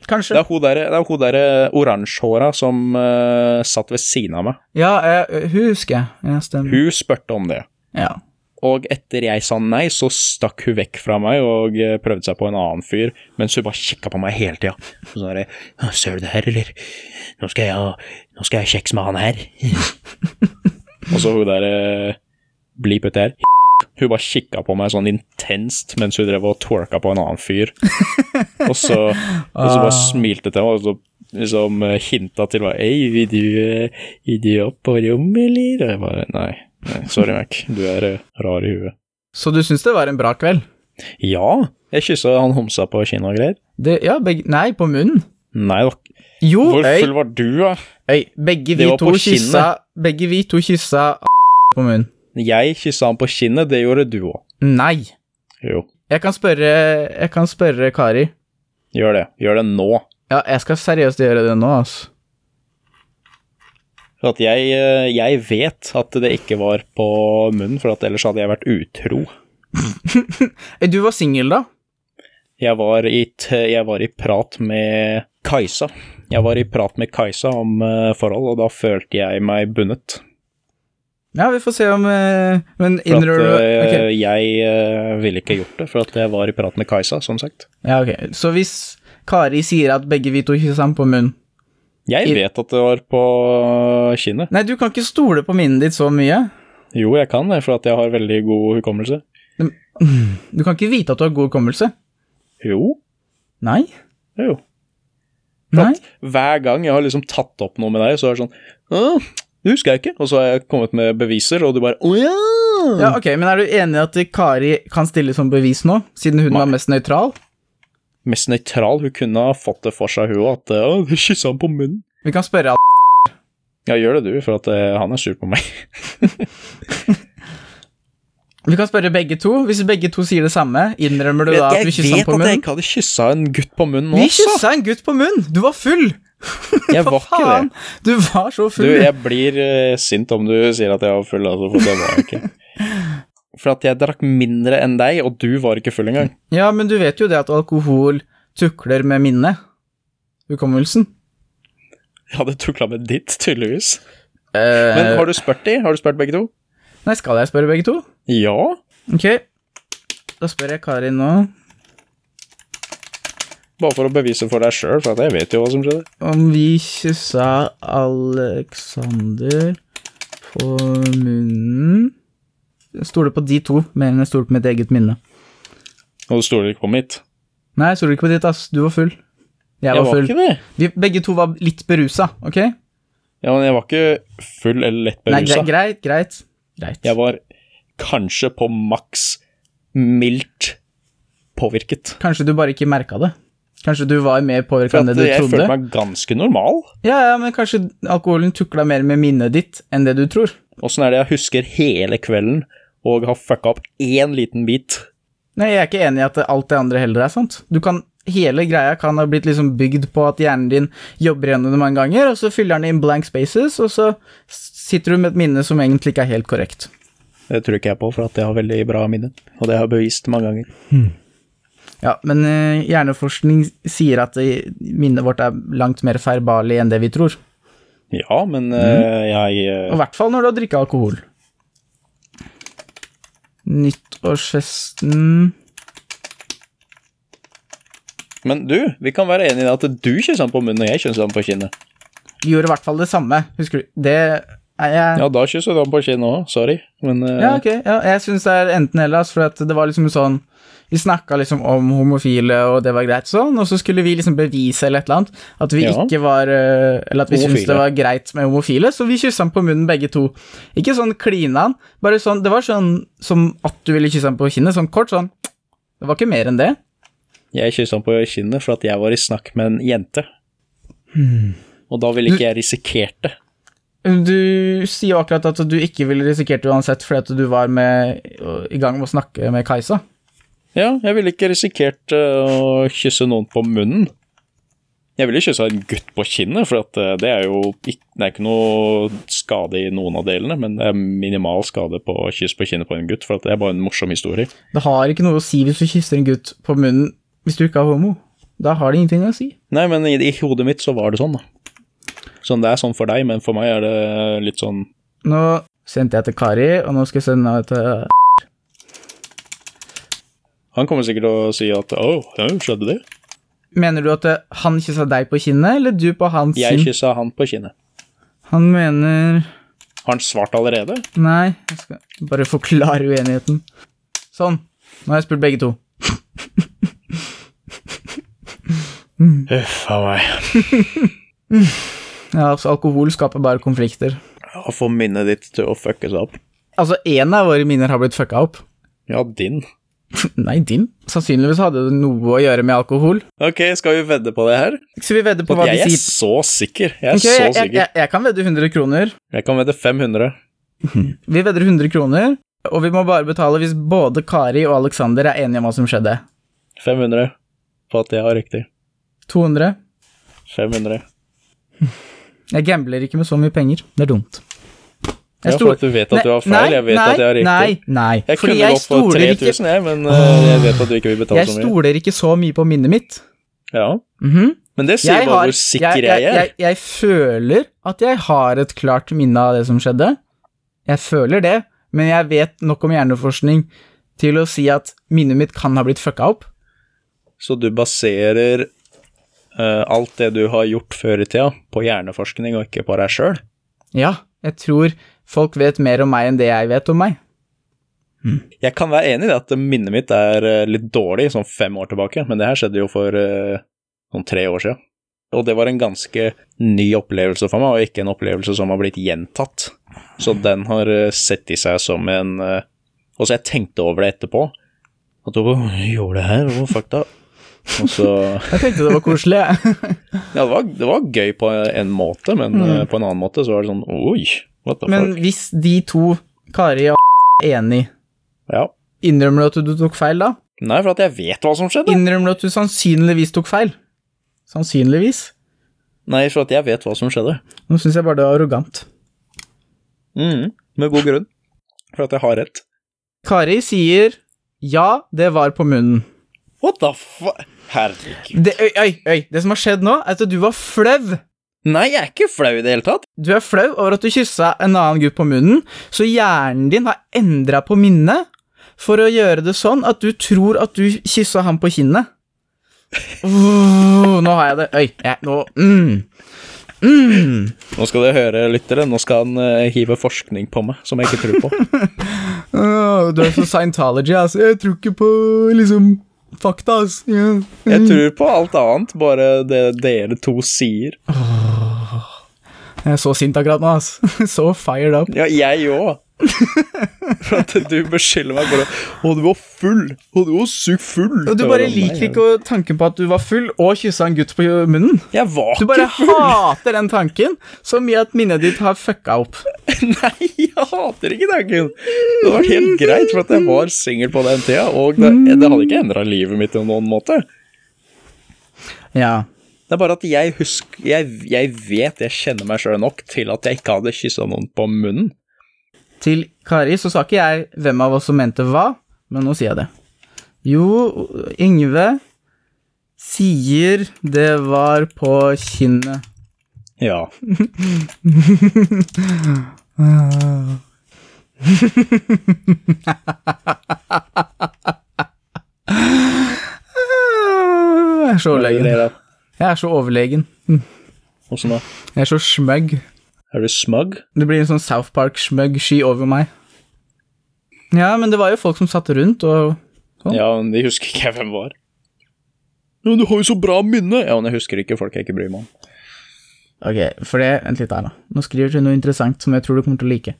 Det Kanskje. er hun der, det er hun der eh, oransjehåra som uh, satt ved siden av meg. Ja, jeg, hun husker jeg. Ja, stemmer. Hun spurte om det. Ja. Og etter jeg sa nei, så stakk hun vekk fra meg og eh, prøvde seg på en annen fyr, mens hun bare kikka på meg hele tida. Så sa jeg 'Ser du det her, eller? Nå skal jeg ha kjeks med han her'. og så hun der eh, ut uti her. Hun bare kikka på meg sånn intenst mens hun drev og twerka på en annen fyr. og, så, og så bare smilte til meg og så liksom eh, hinta til meg 'Ei, vil du, eh, vil du opp på rommet, eller?' Og jeg bare nei. nei sorry, Mac. Du er eh, rar i huet. Så du syns det var en bra kveld? Ja, jeg kyssa han homsa på kinnet og greier. Det, ja, begge Nei, på munnen. Nei da. Jo, Hvor øy, full var du, da? øy. Begge vi to kyssa Begge vi to kyssa på munnen. Jeg kyssa han på kinnet, det gjorde du òg. Nei. Jo, Jeg kan spørre Jeg kan spørre Kari. gjør det. Gjør det nå. Ja, jeg skal seriøst gjøre det nå, altså. For at jeg, eh, jeg vet at det ikke var på munnen, for at ellers hadde jeg vært utro. Du var singel, da? Jeg var, i jeg var i prat med Kajsa. Jeg var i prat med Kajsa om eh, forhold, og da følte jeg meg bundet. Ja, vi får se om eh, Men innrømmer du okay. Jeg eh, ville ikke gjort det, for at jeg var i prat med Kajsa, som sagt. Ja, ok. Så hvis Kari sier at begge vi to kysser ham på munnen Jeg vet at det var på kinnet. Nei, du kan ikke stole på minnet ditt så mye. Jo, jeg kan det, for at jeg har veldig god hukommelse. Du kan ikke vite at du har god hukommelse. Jo, Nei. jo. Hver gang jeg har liksom tatt opp noe med deg, så er det sånn det husker jeg ikke. Og så har jeg kommet med beviser, og du bare Å ja! Ja, ok, Men er du enig i at Kari kan stille som bevis nå, siden hun Nei. var mest nøytral? Mest nøytral. Hun kunne ha fått det for seg, hun at Å, du kyssa han på munnen. Vi kan spørre Ja, gjør det du, for at uh, han er sur på meg. Vi kan spørre begge to. Hvis begge to sier det samme, innrømmer du da at vi kyssa vet ham på at jeg ikke hadde kyssa en gutt på munnen Vi også. kyssa en gutt på munnen! Du var full! Jeg var ikke det. Du var så Du, full. jeg blir uh, sint om du sier at jeg var full, altså, for det var jeg ikke. For at jeg drakk mindre enn deg, og du var ikke full engang. Ja, men du vet jo det at alkohol tukler med minnet. Hukommelsen. Ja, det tukla med ditt, tydeligvis. Uh... Men har du spurt de? Har du spurt begge to? Nei, skal jeg spørre begge to? Ja. Ok. Da spør jeg Karin nå Bare for å bevise for deg sjøl, for jeg vet jo hva som skjedde. om vi kyssa Alexander på munnen Jeg stoler på de to mer enn jeg stoler på mitt eget minne. Og du stoler ikke på mitt. Nei, jeg stoler ikke på ditt, ass. Du var full. Jeg var, Jeg var full. ikke det. Vi, begge to var litt berusa, ok? Ja, men jeg var ikke full eller lett Nei, greit, greit. Greit. Jeg var kanskje på maks mildt påvirket. Kanskje du bare ikke merka det? Kanskje du var mer påvirka enn det du jeg trodde? følte meg ganske normal. Ja, ja, men kanskje alkoholen tukla mer med minnet ditt enn det du tror. Åssen er det jeg husker hele kvelden og har fucka opp én liten bit? Nei, jeg er ikke enig i at alt det andre heller er sant. Du kan, hele greia kan ha blitt liksom bygd på at hjernen din jobber gjennom det mange ganger, og så fyller den inn blank spaces, og så sitter du med et minne som egentlig ikke er helt korrekt. Det tror ikke jeg på, for at jeg har veldig bra minne. Og det har jeg bevist mange ganger. Ja, men eh, hjerneforskning sier at eh, minnet vårt er langt mer feilbarlig enn det vi tror. Ja, men mm. jeg Og i hvert fall når du har drikket alkohol. Nyttårsfesten Men du, vi kan være enige i at du kysser han på munnen, og jeg kysser han på kinnet. Vi gjorde i hvert fall det samme, husker du? Det jeg Ja, da kysser du han på kinnet òg, sorry. Men uh... Ja, ok. Ja, jeg syns det er enten eller, ass, for det var liksom sånn Vi snakka liksom om homofile, og det var greit sånn, og så skulle vi liksom bevise eller et eller annet at vi Ja. ikke var eh, Eller at vi syntes det var greit med homofile, så vi kyssa han på munnen begge to. Ikke sånn klina han, bare sånn Det var sånn som at du ville kysse han på kinnet, sånn kort sånn. Det var ikke mer enn det. jeg kyssa han på kinnet for at jeg var i snakk med en jente. Og da ville ikke jeg risikert det. Du sier jo akkurat at du ikke ville risikert det uansett fordi at du var med, i gang med å snakke med Kajsa. Ja, jeg ville ikke risikert eh, å kysse noen på munnen. Jeg ville kyssa en gutt på kinnet, for eh, det er jo ikke, det er ikke noe skade i noen av delene, men det er minimal skade på kyss på kinnet på en gutt, for det er bare en morsom historie. Det har ikke noe å si hvis du kysser en gutt på munnen hvis du ikke er homo. Da har det ingenting å si. Nei, men i, i hodet mitt så var det sånn, da. Sånn, det er sånn for deg, men for meg er det litt sånn Nå sendte jeg til Kari, og nå skal jeg sende til Han kommer sikkert til å si at 'å, ja, skjedde det'? Mener du at han kyssa deg på kinnet, eller du på hans Jeg kyssa han på kinnet. Han mener Har han svart allerede? Nei, jeg skal bare forklare uenigheten. Sånn. Nå har jeg spurt begge to. Uff a meg. Ja, altså, alkohol skaper bare konflikter. Å få minnet ditt til å fucke seg opp. Altså, én av våre minner har blitt fucka opp. Ja, din. Nei, din. Sannsynligvis hadde det noe å gjøre med alkohol. Ok, skal vi vedde på det her? Skal vi vedde på hva jeg de er sier. så sikker. Jeg er okay, så jeg, jeg, sikker. jeg, jeg kan vedde 100 kroner. Jeg kan vedde 500. Vi vedder 100 kroner, og vi må bare betale hvis både Kari og Alexander er enige om hva som skjedde. 500 på at jeg har riktig. 200. 500. Jeg gambler ikke med så mye penger. Det er dumt. Jeg Ja, for at du vet at du har feil. Jeg vet at jeg har riktig. Nei, nei. Jeg kunne jeg gått på 3000, jeg, men uh, jeg vet at du ikke vil betale så mye. Jeg stoler ikke så mye på minnet mitt. Ja, Mhm. Men det sier Jeg, bare har, hvor sikker jeg, jeg, er. jeg, føler at jeg har et klart minne av det som skjedde. Jeg føler det, men jeg vet nok om hjerneforskning til å si at minnet mitt kan ha blitt fucka opp. Så du baserer alt det du har gjort før i tida, på hjerneforskning og ikke på deg sjøl? Ja, jeg tror folk vet mer om meg enn det jeg vet om meg. Jeg kan være enig i det at minnet mitt er eh, litt dårlig sånn fem år tilbake, men det her skjedde jo for eh, sånn tre år siden. Og det var en ganske ny opplevelse for meg, og ikke en opplevelse som har blitt gjentatt. Så den har eh, sett i seg som en eh, Og så jeg tenkte over det etterpå. At hun gjorde det her, og fucked up. Og så Jeg tenkte det var koselig, jeg. Ja, det var, det var gøy på en måte, men mm. på en annen måte så var det sånn Oi, what the Men fuck. hvis de to, Kari og er enig, Ja. innrømmer du at du tok feil da? Nei, for at jeg vet hva som skjedde. Innrømmer du at du sannsynligvis tok feil? Sannsynligvis? Nei, for at jeg vet hva som skjedde. Nå syns jeg bare det er arrogant. mm, med god grunn. For at jeg har rett. Kari sier ja, det var på munnen. What the fuck? Herregud. Det, øy, øy, øy, det som har skjedd nå, er at du var flau. Nei, jeg er ikke flau i det hele tatt. Du er flau over at du kyssa en annen gutt på munnen, så hjernen din har endra på minnet for å gjøre det sånn at du tror at du kyssa ham på kinnet. Åh, nå har jeg det. Øy, jeg, nå mm. Mm. Nå skal dere høre, lyttere. Nå skal han uh, hive forskning på meg som jeg ikke tror på. oh, du er så Scientology, altså. Jeg tror ikke på liksom fakta, ass. Yeah. Jeg tror på alt annet, bare det dere to sier. Jeg er så sint akkurat nå, ass. Så fired up. Ja, jeg òg. For at du beskylder meg for å du var full! Å, du var sykt full! Og du bare liker ikke tanken på at du var full og kyssa en gutt på munnen. Jeg var Du bare full! hater den tanken så mye at minnet ditt har fucka opp. Nei, jeg hater ikke tanken. Det hadde vært helt greit, for at jeg var singel på den tida, og det, det hadde ikke endra livet mitt på noen måte. Ja. Det er bare at jeg husker Jeg, jeg vet jeg kjenner meg sjøl nok til at jeg ikke hadde kyssa noen på munnen. Til Kari så sa ikke jeg hvem av oss som mente hva, men nå sier jeg det. Jo, Yngve sier det var på kinnet. Ja. Jeg er så overlegen. Jeg er så overlegen. Åssen da? Jeg er så smug. Er du smug? Det blir en sånn South Park-smug-sky over meg. Ja, men det var jo folk som satt rundt, og Sånn. Ja, men de husker ikke jeg hvem var. Ja, men du har jo så bra minne! Ja, men jeg husker ikke folk jeg ikke bryr meg om. Ok, for det Vent litt her, da. Nå skriver du noe interessant som jeg tror du kommer til å like.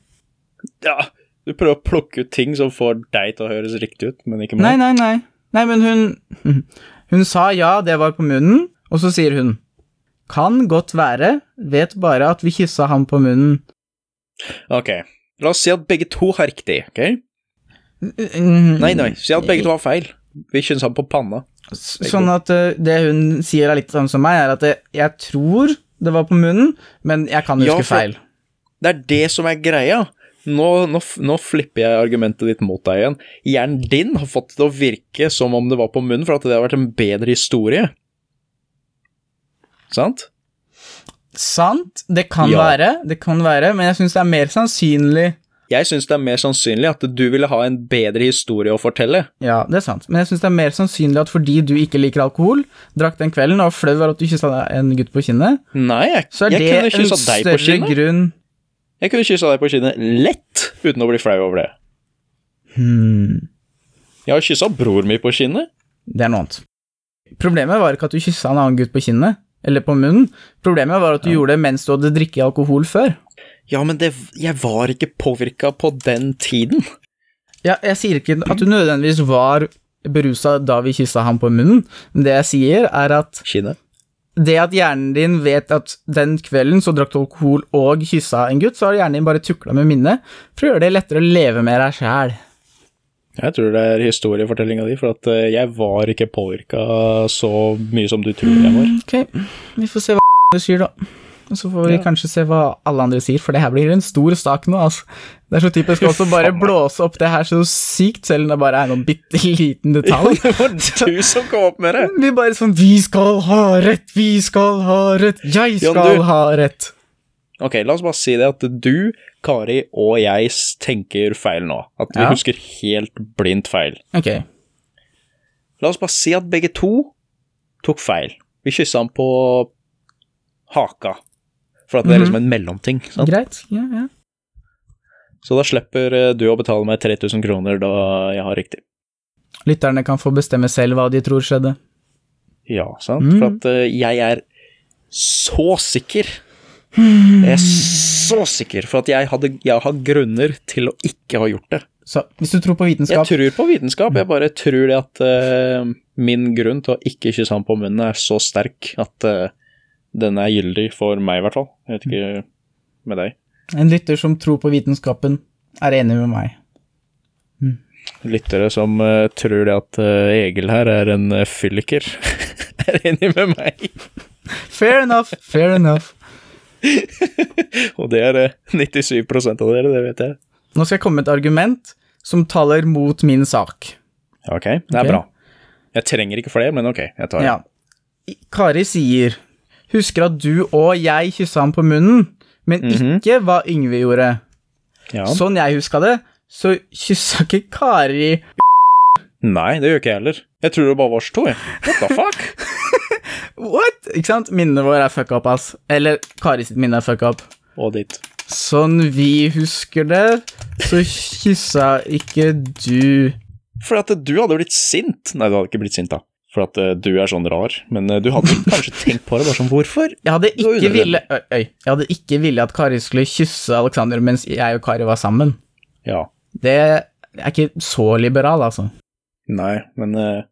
Ja, du prøver å plukke ut ting som får deg til å høres riktig ut, men ikke meg. Nei, nei, nei. Nei, men hun Hun sa ja, det var på munnen, og så sier hun Kan godt være, vet bare at vi kyssa ham på munnen. Ok, la oss si at begge to har riktig, ok? Mm, Nei, nei, si at begge to har feil. Vi kyssa ham på panna. Sånn at uh, det hun sier er litt sånn som meg, er at det, jeg tror det var på munnen, men jeg kan Ja, huske for- feil. Det er det som er greia. Nå, nå, nå flipper jeg argumentet ditt mot deg igjen. Hjernen din har fått det til å virke som om det var på munnen, for at det har vært en bedre historie. Sant? Sant, det kan Ja. være, det kan være, men jeg syns det er mer sannsynlig Jeg syns det er mer sannsynlig at du ville ha en bedre historie å fortelle. Ja, det er sant, men jeg syns det er mer sannsynlig at fordi du ikke liker alkohol, drakk den kvelden og flau over at du kyssa en gutt på kinnet, Nei, jeg, så er jeg det kunne en større kinnet. grunn Jeg kunne kyssa deg på kinnet lett, uten å bli flau over det. hmm, Jeg har kyssa bror min på kinnet. Det er noe annet. Problemet var ikke at du kyssa en annen gutt på kinnet, eller på munnen. Problemet var at du gjorde det mens du hadde drikket alkohol før. Ja, men det, jeg var ikke påvirka på den tiden. Ja, jeg sier ikke at du nødvendigvis var berusa da vi kyssa ham på munnen, men det jeg sier, er at Kine. det at hjernen din vet at den kvelden så drakk du alkohol og kyssa en gutt, så har hjernen din bare tukla med minnet for å gjøre det lettere å leve med deg sjæl. Jeg tror det er historiefortellinga di, for at eh, jeg var ikke påvirka så mye som du tror jeg var. Ok, vi får se hva du sier, da. Og så får vi Ja. kanskje se hva alle andre sier, for det her blir en stor sak nå, altså. Det er så typisk også bare blåse opp det her så sykt, selv om det bare er noen bitte liten detalj. det var du som kom opp med det! Vi bare sånn Vi skal ha rett, vi skal ha rett, jeg skal skal du- ha rett. Ok, la oss bare si det at du, Kari og jeg tenker feil nå. At vi Ja. husker helt blindt feil. Ok, La oss bare si at begge to tok feil. Vi kyssa han på haka. For at det er liksom en mellomting. Sant? greit. Ja, ja. Så da slipper eh, du å betale meg 3000 kroner da jeg har riktig. Lytterne kan få bestemme selv hva de tror skjedde. Ja, sant? Mm. For at eh, jeg er så sikker. Jeg er så sikker for at jeg, hadde, jeg har grunner til å ikke ha gjort det. Så hvis du tror på vitenskap Jeg tror på vitenskap, jeg bare tror det at uh, min grunn til å ikke kysse han på munnen er så sterk at uh, den er gyldig for meg, i hvert fall. Jeg vet ikke med deg. En lytter som tror på vitenskapen, er enig med meg. Lyttere som uh, tror det at Egil her er en fylliker, er enig med meg. Fair enough, fair enough. Og det er eh, 97 av dere, det vet jeg. Nå skal jeg komme med et argument som taler mot min sak. Ok, det er okay. bra. Jeg trenger ikke flere, men ok, jeg tar det. Ja. Kari sier Husker at du og jeg kyssa ham på munnen, men Mhm. ikke hva Yngve gjorde. Ja. Sånn jeg huska det, så kyssa ikke Kari Nei, det gjør ikke jeg heller. Jeg tror det bare var oss to, jeg. What the fuck? What? Ikke sant? Minnet våre er fucka opp, ass. Eller Kari sitt minne er fucka opp. Og ditt. Sånn vi husker det, så kyssa ikke du For at du hadde blitt sint. Nei, du hadde ikke blitt sint, da. For at eh, du er sånn rar. Men eh, du hadde kanskje tenkt på det, bare sånn hvorfor? Jeg hadde ikke ville øy, øy, Jeg hadde ikke ville at Kari skulle kysse Alexander mens jeg og Kari var sammen. Ja. Det er ikke så liberal, altså. Nei, men uh,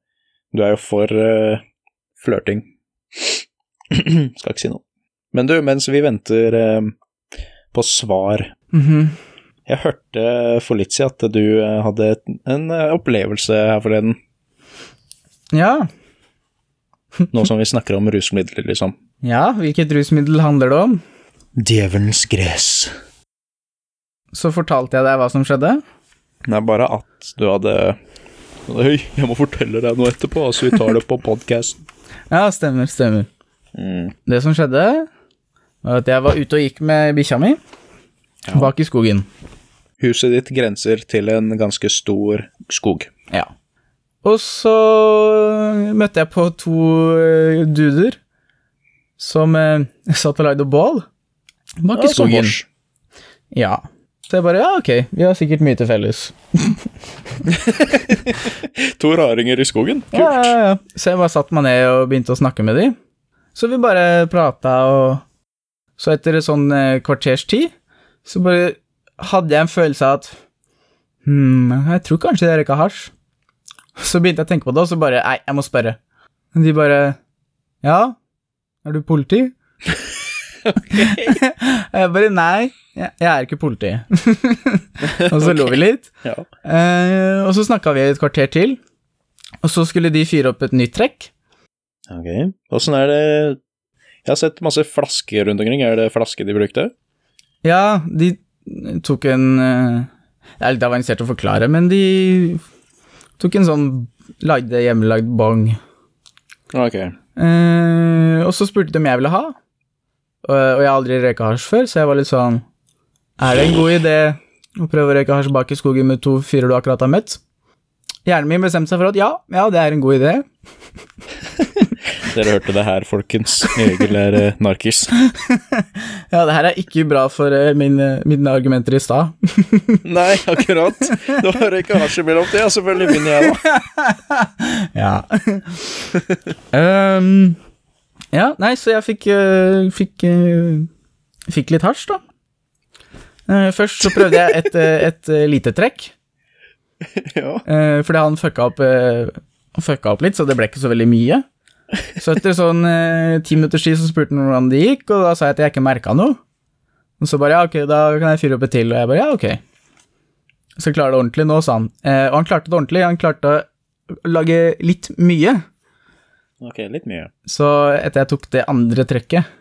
du er jo for uh, flørting. Skal ikke si noe. Men du, mens vi venter eh, på svar Mhm. Jeg hørte for litt siden at du eh, hadde en eh, opplevelse her forleden, Ja. nå som vi snakker om rusmidler, liksom. ja, hvilket rusmiddel handler det om? Djevelens gress. Så fortalte jeg deg hva som skjedde. Det er bare at du hadde Hei, jeg må fortelle deg noe etterpå, så vi tar det på podkasten. Ja, stemmer, stemmer. Mm. Det som skjedde, var at jeg var ute og gikk med bikkja mi Ja. bak i skogen. Huset ditt grenser til en ganske stor skog. Ja. Og så møtte jeg på to eh, duder som eh, satt og lagde bål bak i Ja, skogen. Ja. Så jeg bare ja, ok, vi har sikkert mye til felles. To raringer i skogen. Kult. Ja, ja, ja. Så jeg bare satte meg ned og begynte å snakke med dem. Så vi bare prata, og så etter et sånn eh, kvarters tid, så bare hadde jeg en følelse av at Hm, jeg tror kanskje jeg røyka hasj. Så begynte jeg å tenke på det, og så bare Nei, jeg må spørre. Men de bare Ja, er du politi? jeg bare Nei, jeg, jeg er ikke politi. og så lo vi litt. Ja. Eh, og så snakka vi et kvarter til, Og så skulle de fyre opp et nytt trekk. Ok. Åssen er det Jeg har sett masse flasker rundt omkring. Er det flaske de brukte? Ja, de tok en eh, Det er litt avansert å forklare, men de tok en sånn lagde hjemmelagd bong. Ok. Eh, og så spurte de om jeg ville ha, og, og jeg har aldri røyka hasj før, så jeg var litt sånn Er det en god idé å prøve å røyke hasj bak i skogen med to fyrer du akkurat har møtt? Hjernen min bestemte seg for at ja, ja, det er en god idé. Dere hørte det her, folkens. Egil er uh, narkis. Ja, det her er ikke bra for uh, mine, mine argumenter i stad. Nei, akkurat. Du har ikke hasj i mellomtida, selvfølgelig vinner jeg da. Ja. Um, ja, nei, så jeg fikk uh, fikk, eh, fikk litt hasj, da. Eh, først så prøvde jeg et, eh, et, eh, lite trekk, Ja. eh, fordi han fucka opp, eh, fucka opp litt, så det ble ikke så veldig mye. Så etter sånn eh, ti minutters tid så spurte han hvordan det gikk, og da sa jeg at jeg ikke merka noe. Og så bare ja, ok, da kan jeg fyre opp et til, og jeg bare ja, ok. Så jeg klarer det ordentlig nå, sa han. Eh, og han klarte det ordentlig, han klarte å lage litt mye. Ok, litt mye. Så etter jeg tok det andre trekket,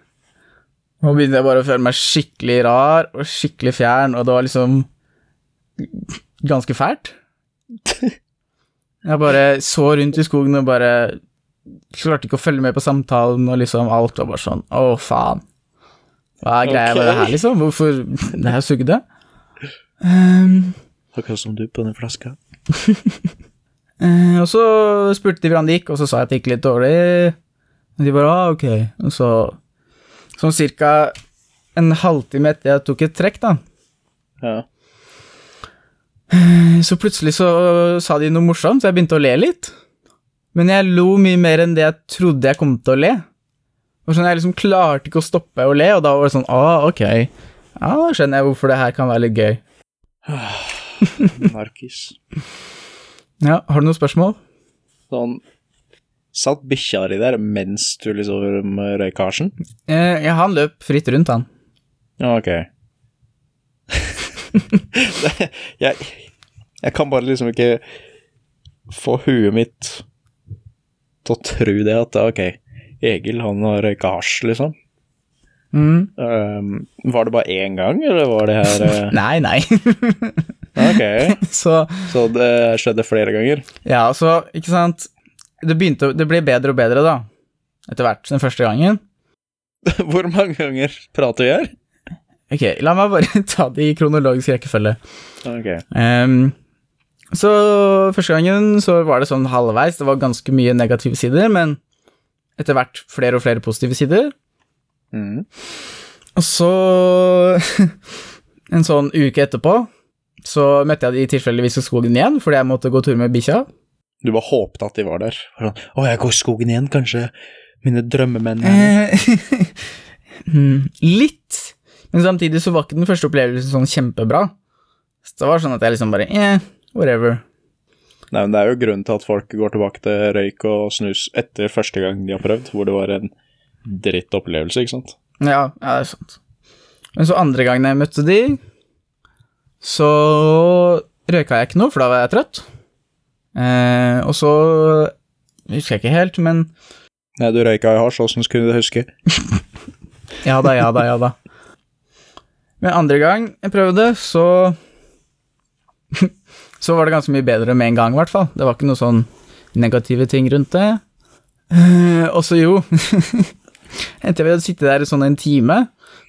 nå begynte jeg bare å føle meg skikkelig rar og skikkelig fjern, og det var liksom ganske fælt. Jeg bare så rundt i skogen og bare klarte ikke å følge med på samtalen, og liksom alt var bare sånn Å, faen. Hva er greia med det her, liksom? Hvorfor Det her sugde. Um, Akkurat som du på den flaska. Eh, og så spurte de hvordan det gikk, og så sa jeg at det gikk litt dårlig. Og de bare ah, ok. Og så sånn cirka en halvtime etter jeg tok et trekk, da, Ja. så plutselig så sa de noe morsomt, så jeg begynte å le litt. Men jeg lo mye mer enn det jeg trodde jeg kom til å le. Og sånn, Jeg liksom klarte ikke å stoppe å le, og da var det sånn ah, ok. Ja, da skjønner jeg hvorfor det her kan være litt gøy. Narkis. Ja, Har du noen spørsmål? Sånn Satt bikkja di der mens du liksom røyk hasjen? Eh, ja, han løp fritt rundt, han. Ja, ok. jeg, jeg kan bare liksom ikke få huet mitt til å tro det at ok, Egil han har gards, liksom. Mm. Um, var det bare én gang, eller var det her uh... Nei, nei. Ok, så så det skjedde flere ganger? Ja, så, ikke sant Det begynte, det ble bedre og bedre da Etter hvert, den første gangen Hvor mange ganger prater vi her? Ok, la meg bare ta det i kronologisk rekkefølge Ok. Ehm, Så første gangen så var det sånn halvveis Det var ganske mye negative sider Men etter hvert flere og flere positive sider Mm. Og så En sånn uke etterpå Så møtte jeg de tilfeldigvis i skogen igjen Fordi jeg måtte gå tur med bikkja Du bare håpte at de var der. Sånn, Å, jeg går i skogen igjen, kanskje mine drømmemenn. Eh, hmm, Litt, men samtidig så var ikke den første opplevelsen sånn kjempebra. Så det var sånn at jeg liksom bare eh, whatever. Nei, men Det er jo grunnen til at folk går tilbake til røyk og snus etter første gang de har prøvd, hvor det var en dritt opplevelse, ikke sant? Ja, ja, det er sant. Men så andre gangen jeg møtte de, så røyka jeg ikke noe, for da var jeg trøtt. Eh, og så husker jeg ikke helt, men Nei, du røyka i hasj, åssen skulle du huske? Ja da, ja da, ja da. Men andre gang jeg prøvde, så Så var det ganske mye bedre med en gang, i hvert fall. Det var ikke noe sånn negative ting rundt det. Uh, og så jo Etter vi hadde sittet der i sånn en time,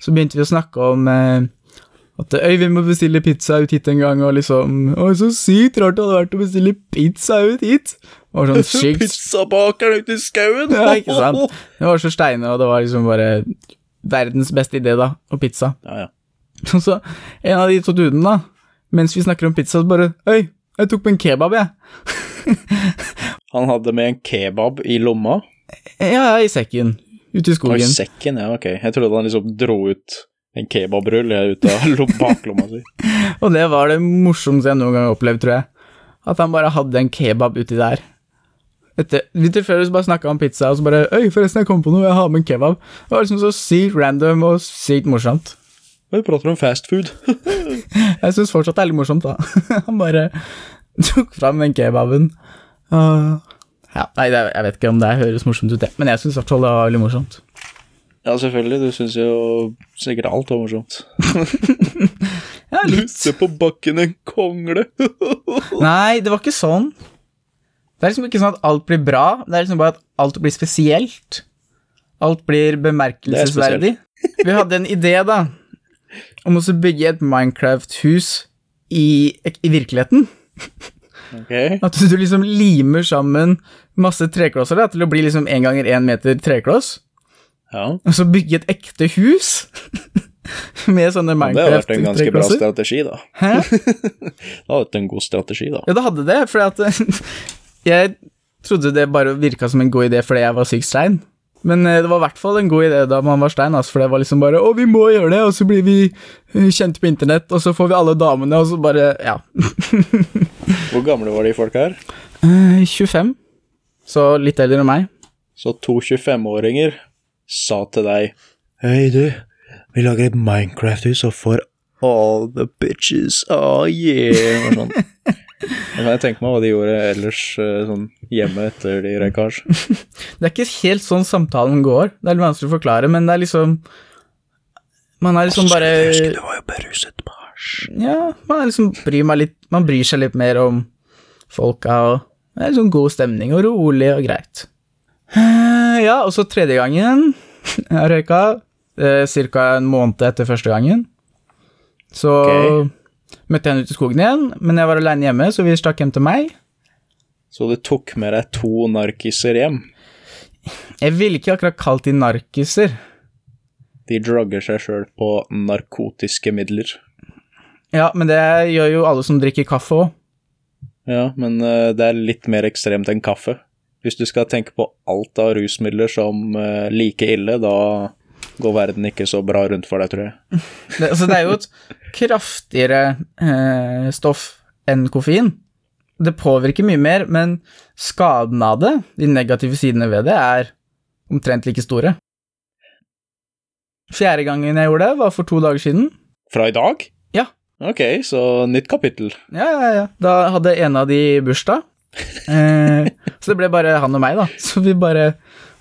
så begynte vi å snakke om uh, at øy, vi må bestille pizza ut hit en gang, og liksom Å, så sykt rart det hadde vært å bestille pizza ut hit. Og var sånn sykt Pizzabakeren ute i skauen! Ja, ikke sant? Det var så steine, og det var liksom bare verdens beste idé, da, og pizza. Ja, ja. Og så en av de to dudene, da, mens vi snakker om pizza, så bare Øy, jeg tok på en kebab, jeg. Han hadde med en kebab i lomma. Ja, i sekken. Ute i Og i sekken, ja, ok. Jeg trodde han liksom dro ut en kebabrull ut av lom- baklomma si. Og det var det morsomste jeg noen gang har opplevd, tror jeg. At han bare hadde en kebab uti der. Etter, vi tilfeldigvis bare snakka om pizza, og så bare Øy, forresten, jeg kom på noe, jeg har med en kebab. Det var liksom så sykt random og sykt morsomt. Vi prater om fast food. Jeg syns fortsatt det er litt morsomt, da. Han bare tok fram den kebaben. Uh, Ja, nei, jeg vet ikke om det høres morsomt ut, det, men jeg syns i hvert fall det var veldig morsomt. Ja, selvfølgelig. Du syns jo sikkert alt var morsomt. Ja, litt. Se på bakken, en kongle! Nei, det var ikke sånn. Det er liksom ikke sånn at alt blir bra, det er liksom bare at alt blir spesielt. Alt blir bemerkelsesverdig. Vi hadde en idé, da, om å bygge et Minecraft-hus i, i virkeligheten. Okay. At du liksom limer sammen masse treklosser da, til å bli liksom én ganger én meter trekloss, Ja. og så bygge et ekte hus med sånne Minecraft-treklosser. Det hadde vært en ganske bra strategi, da. Hæ? Det hadde vært en god strategi, da. Ja, det hadde det, for jeg trodde det bare virka som en god idé fordi jeg var sykt stein. Men eh, det var i hvert fall en god idé da man var stein, altså, for det var liksom bare 'Å, vi må gjøre det', og så blir vi eh, kjent på internett, og så får vi alle damene, og så bare Ja. Hvor gamle var de folka her? Eh, 25. Så litt eldre enn meg. Så to 25-åringer sa til deg Hei, du, vi lager et Minecraft-hus og får all the bitches, oh yeah, og sånn. Da kan jeg tenke meg hva de gjorde ellers eh, sånn hjemme etter de røyka hasj. Det er ikke helt sånn samtalen går. Det er litt vanskelig å forklare, men det er liksom Man er liksom bare Du var jo beruset på hasj. Ja, man er liksom bryr litt Man bryr seg litt mer om folka, og det er liksom god stemning og rolig og greit. Eh, Ja, og så tredje gangen jeg røyka, eh, ca. en måned etter første gangen, så Ok. Møtte jeg henne ute i skogen igjen, men jeg var alene hjemme, så vi stakk hjem til meg. Så du tok med deg to narkiser hjem. Jeg ville ikke akkurat kalt de narkiser. De drugger seg sjøl på narkotiske midler. Ja, men det gjør jo alle som drikker kaffe òg. Ja, men eh, det er litt mer ekstremt enn kaffe. Hvis du skal tenke på alt av rusmidler som eh, like ille, da går verden ikke så bra rundt for deg, tror jeg. Det, altså, det er jo et kraftigere eh, stoff enn koffein. Det påvirker mye mer, men skaden av det, de negative sidene ved det, er omtrent like store. Fjerde gangen jeg gjorde det, var for to dager siden. Fra i dag? Ja. Ok, så nytt kapittel. Ja, ja, ja. Da hadde en av de bursdag. Eh, så det ble bare han og meg, da. Så vi bare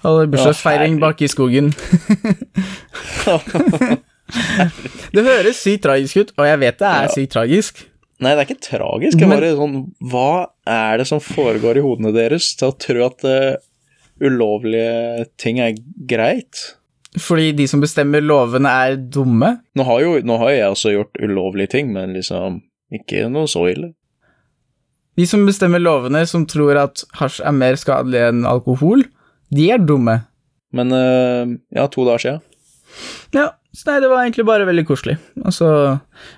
hadde bursdagsfeiring bak i skogen. det høres sykt tragisk ut, og jeg vet det er Ja. sykt tragisk. Nei, det er ikke tragisk. Men- bare sånn Hva er det som foregår i hodene deres til å tro at uh, ulovlige ting er greit? Fordi de som bestemmer lovene, er dumme. Nå har jo nå har jeg også gjort ulovlige ting, men liksom ikke noe så ille. De som bestemmer lovene, som tror at hasj er mer skadelig enn alkohol, de er dumme. Men eh, ja, to dager siden. Ja, så nei, det var egentlig bare veldig koselig. Altså,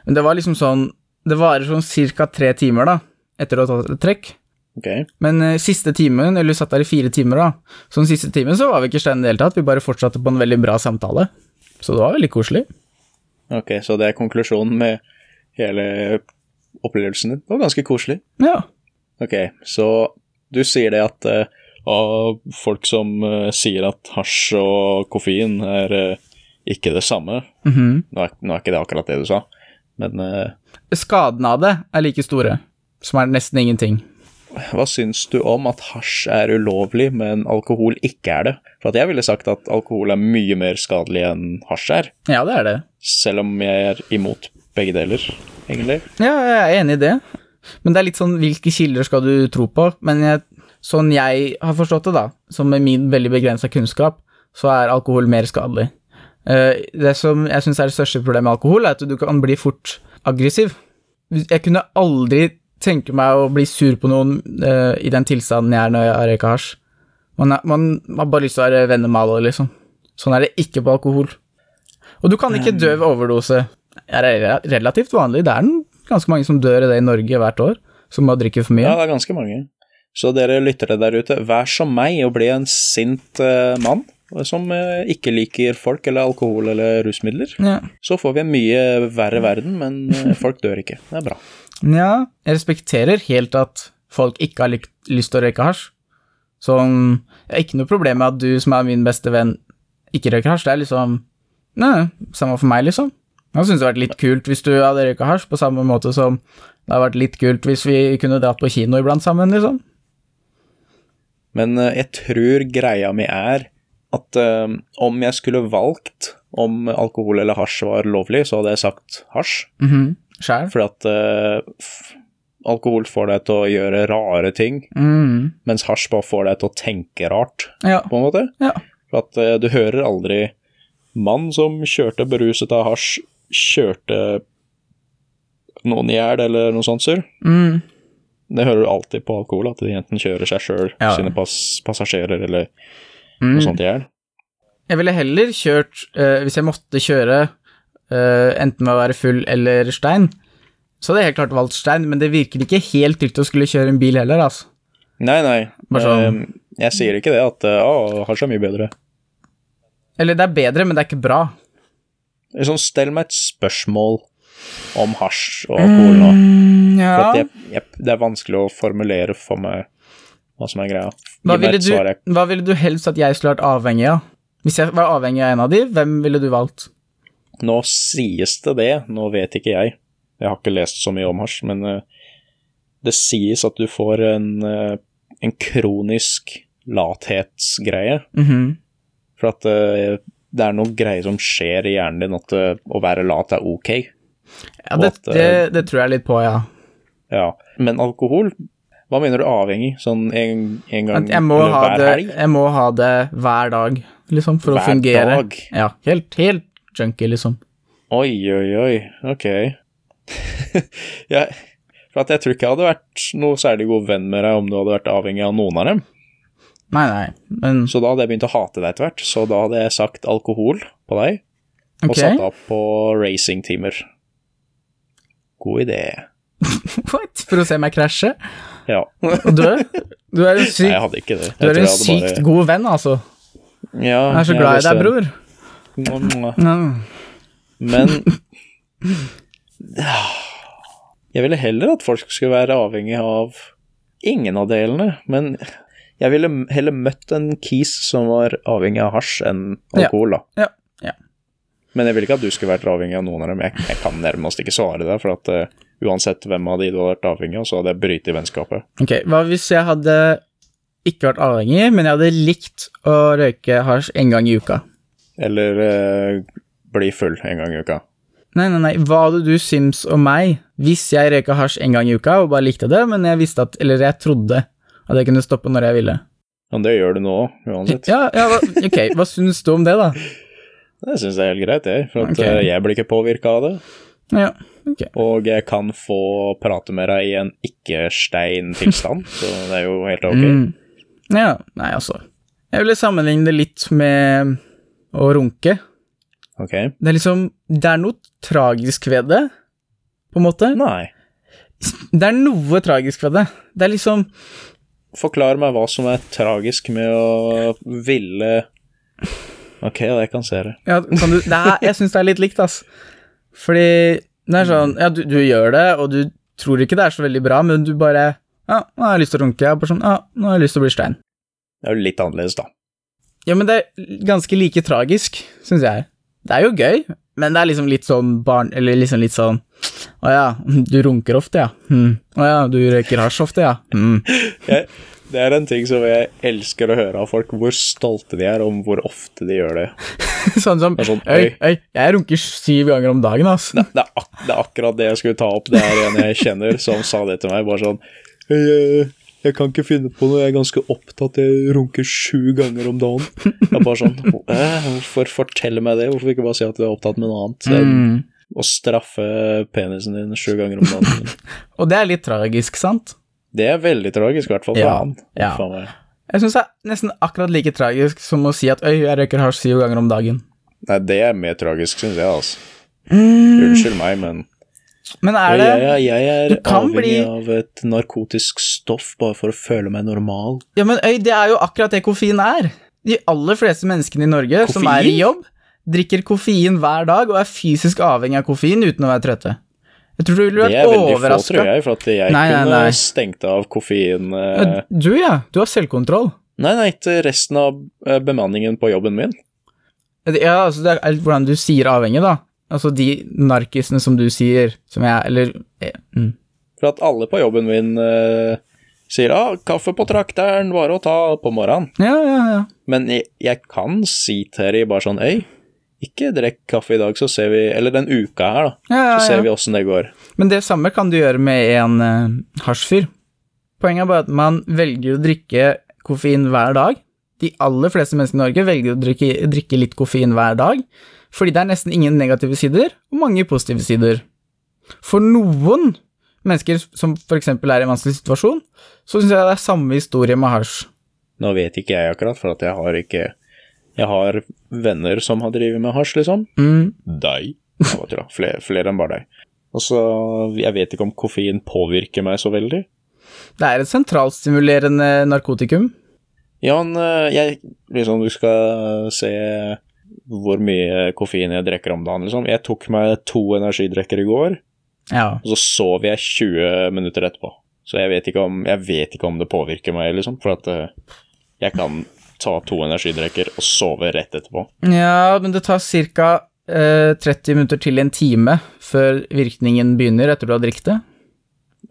men det var liksom sånn Det varer sånn cirka tre timer, da, etter å ha tatt et trekk. Ok. Men uh, siste timen, eller vi satt der i fire timer, da, så den siste timen så var vi ikke stein i det hele tatt, vi bare fortsatte på en veldig bra samtale. Så det var veldig koselig. Ok, så det er konklusjonen med hele opplevelsen din. Det var ganske koselig. Ja. Ok, så du sier det at eh, av folk som eh, sier at hasj og koffein er eh, ikke det samme Mhm. nå, er, nå er ikke det akkurat det du sa, men eh, Skadene av det er like store, som er nesten ingenting. hva syns du om at hasj er ulovlig, men alkohol ikke er det? For jeg ville sagt at alkohol er mye mer skadelig enn hasj er, Ja, det er det. selv om jeg er imot begge deler, egentlig. Ja, jeg er enig i det. Men det er litt sånn hvilke kilder skal du tro på? Men jeg, sånn jeg har forstått det, da, som med min veldig begrensa kunnskap, så er alkohol mer skadelig. Eh, Det som jeg syns er det største problemet med alkohol, er at du kan bli fort aggressiv. Jeg kunne aldri tenke meg å bli sur på noen eh, i den tilstanden jeg er når jeg har røyka hasj. Man, man har bare lyst til å være venner med alle, liksom. Sånn er det ikke på alkohol. Og du kan ikke dø ved overdose. Det er relativt vanlig. Det er ganske mange som dør i det i Norge hvert år, som bare drikker for mye. Ja, det er ganske mange. Så dere lyttere der ute, vær som meg og bli en sint uh, mann som uh, ikke liker folk eller alkohol eller rusmidler. Ja. Så får vi en mye verre verden, men uh, folk dør ikke. Det er bra. ja, jeg respekterer helt at folk ikke har lyst til å røyke hasj. Sånn, jeg har ikke noe problem med at du som er min beste venn, ikke røyker hasj. Det er liksom Nei, samme for meg, liksom. Jeg synes det hadde vært litt kult hvis du hadde røyka hasj, på samme måte som det hadde vært litt kult hvis vi kunne dratt på kino iblant sammen, liksom. Men eh, jeg tror greia mi er at eh, om jeg skulle valgt om alkohol eller hasj var lovlig, så hadde jeg sagt hasj. Mhm. Sjæl? Fordi at uh, alkohol får deg til å gjøre rare ting, Mm. mens hasj bare får deg til å tenke rart, Ja. på en måte. ja. For at uh, du hører aldri mann som kjørte beruset av hasj, kjørte noen i hjel eller noe sånt surr. Mm. Det hører du alltid på alkohol, at de enten kjører seg sjøl, Ja. sine pass passasjerer eller Mm. noe sånt i hjel. Jeg ville heller kjørt, uh, hvis jeg måtte kjøre, uh, enten med å være full eller stein, så hadde jeg helt klart valgt stein, men det virker ikke helt trygt å skulle kjøre en bil heller, altså. Nei, nei. Sånn- Jeg, jeg sier ikke det at eh, å, har så mye bedre. Eller det er bedre, men det er ikke bra. Sånn, stell meg et spørsmål om hasj og alkohol nå. Mm, ja. det, jeg, det er vanskelig å formulere for meg hva som er greia. Hva ville, du, jeg- hva ville du helst at jeg skulle vært avhengig av? Hvis jeg var avhengig av en av de, hvem ville du valgt? Nå sies det det, nå vet ikke jeg. Jeg har ikke lest så mye om hasj, men eh, det sies at du får en, eh, en kronisk lathetsgreie. Mhm. For at eh, det er noe greier som skjer i hjernen din at å være lat er ok. Ja, det, at, det, eh, det tror jeg litt på, ja. Ja. Men alkohol, hva mener du avhengig? Sånn en, en gang jeg må, eller ha hver det, helg? jeg må ha det hver dag, liksom, for å Hver fungere. dag? Ja, helt, helt junkie, liksom. Oi, oi, oi, ok. jeg, for jeg tror ikke jeg hadde vært noe særlig god venn med deg om du hadde vært avhengig av noen av dem. Nei, nei, men Så da hadde jeg begynt å hate deg etter hvert. Så da hadde jeg sagt alkohol på deg, og ok. satt opp på racingtimer. God idé. What? For å se meg krasje? Ja. Og du? Du er en Nei, jeg hadde ikke det. Jeg du er en sykt bare... sykt god venn, altså. Ja, Jeg er så glad i deg, bror. bror. Men Jeg ville heller at folk skulle være avhengig av ingen av delene, men jeg ville heller møtt en kis som var avhengig av hasj enn alkohol, da. Ja, ja. Men jeg vil ikke at du skulle vært avhengig av noen av dem. Jeg, jeg kan nærmest ikke svare det, for at uh, uansett hvem av de du hadde vært avhengig av, så hadde jeg brytet vennskapet. Ok, hva hvis jeg hadde ikke vært avhengig, men jeg hadde likt å røyke hasj en gang i uka? Eller uh, bli full en gang i uka. Nei, nei, nei, hva hadde du syns om meg hvis jeg røyka hasj en gang i uka og bare likte det, men jeg visste at, eller jeg trodde at jeg kunne stoppe når jeg ville? Men det gjør du nå òg, uansett. Ja, ja, ok, hva syns du om det, da? Det syns jeg er helt greit, jeg. For at Ok. eh, jeg blir ikke påvirka av det. Ja, ok. Og jeg kan få prate med deg i en ikke-stein-tilstand, så det er jo helt ok. Mm. Ja, nei, altså. Jeg ville sammenligne det litt med å runke. Ok? Det er liksom Det er noe tragisk ved det, på en måte. Nei. Det er noe tragisk ved det. Det er liksom Forklar meg hva som er tragisk med å ville Ok, jeg kan se det. Ja, kan du det er, Jeg syns det er litt likt, ass. Fordi det er sånn Ja, du, du gjør det, og du tror ikke det er så veldig bra, men du bare Ja, nå har jeg lyst til å runke. Jeg bare sånn Ja, nå har jeg lyst til å bli stein. Det er jo litt annerledes, da. Ja, men det er ganske like tragisk, syns jeg. Det er jo gøy, men det er liksom litt sånn barn... Eller liksom litt sånn Å ja, du runker ofte, ja. Hm. Å ja, du røyker hasj ofte, ja. Hm. Det er en ting som jeg elsker å høre av folk, hvor stolte de er om hvor ofte de gjør det. sånn som Det sånn, Øy, øy, jeg runker syv ganger om dagen, ass. Det, det, er det er akkurat det jeg skulle ta opp. Det er en jeg kjenner som sa det til meg, bare sånn «Hei, jeg, jeg kan ikke finne på noe, jeg er ganske opptatt, jeg runker sju ganger om dagen. Jeg er bare sånn Hvorfor fortelle meg det? Hvorfor ikke bare si at du er opptatt med noe annet? Mm. Å straffe penisen din sju ganger om dagen. Og det er litt tragisk, sant? Det er veldig tragisk, i hvert fall for Ja, han. ja. For meg. Jeg syns det er nesten akkurat like tragisk som å si at øy, jeg røyker hasj syv ganger om dagen. Nei, det er mer tragisk, syns jeg, altså. Mm. Unnskyld meg, men Men er det jeg, jeg, jeg er avhengig bli- av et narkotisk stoff bare for å føle meg normal. Ja, men øy, det er jo akkurat det koffein er. De aller fleste menneskene i Norge som er i jobb, drikker koffein hver dag og er fysisk avhengig av koffein uten å være trøtte. Jeg tror du ville Det er vært veldig få, tror jeg, for at jeg Nei, nei, kunne nei. stengt av koffein eh, Du, ja. Du har selvkontroll. Nei, nei, til resten av eh, bemanningen på jobben min. Ja, altså, det er hvordan du sier avhengig, da. Altså de narkisene som du sier, som jeg Eller eh, mm. For at alle på jobben min eh, sier ah, 'kaffe på trakteren, bare å ta på morgenen'. Ja, ja, ja. Men jeg, jeg kan si til dem bare sånn Øy, ikke drikk kaffe i dag, så ser vi Eller den uka her, da. Ja, ja, Så ser vi åssen det går. Men det samme kan du gjøre med en uh, hasjfyr. Poenget er bare at man velger å drikke koffein hver dag. De aller fleste mennesker i Norge velger å drikke, drikke litt koffein hver dag, fordi det er nesten ingen negative sider, og mange positive sider. For noen mennesker som f.eks. er i en vanskelig situasjon, så syns jeg det er samme historie med hasj. Nå vet ikke jeg akkurat, for at jeg har ikke Jeg har venner som har drevet med hasj, liksom. Mm. Deg. Flere, flere enn bare deg. Og så, Jeg vet ikke om koffein påvirker meg så veldig. Det er et sentralstimulerende narkotikum. Ja, men eh, jeg Liksom, du skal se hvor mye koffein jeg drikker om dagen, liksom. Jeg tok meg to energidrikker i går, Ja. og så sov jeg 20 minutter etterpå. Så jeg vet ikke om, vet ikke om det påvirker meg, liksom. For at eh, jeg kan ta to energidrikker og sove rett etterpå. ja, men det tar ca. Eh, 30 minutter til en time før virkningen begynner etter du har drukket det.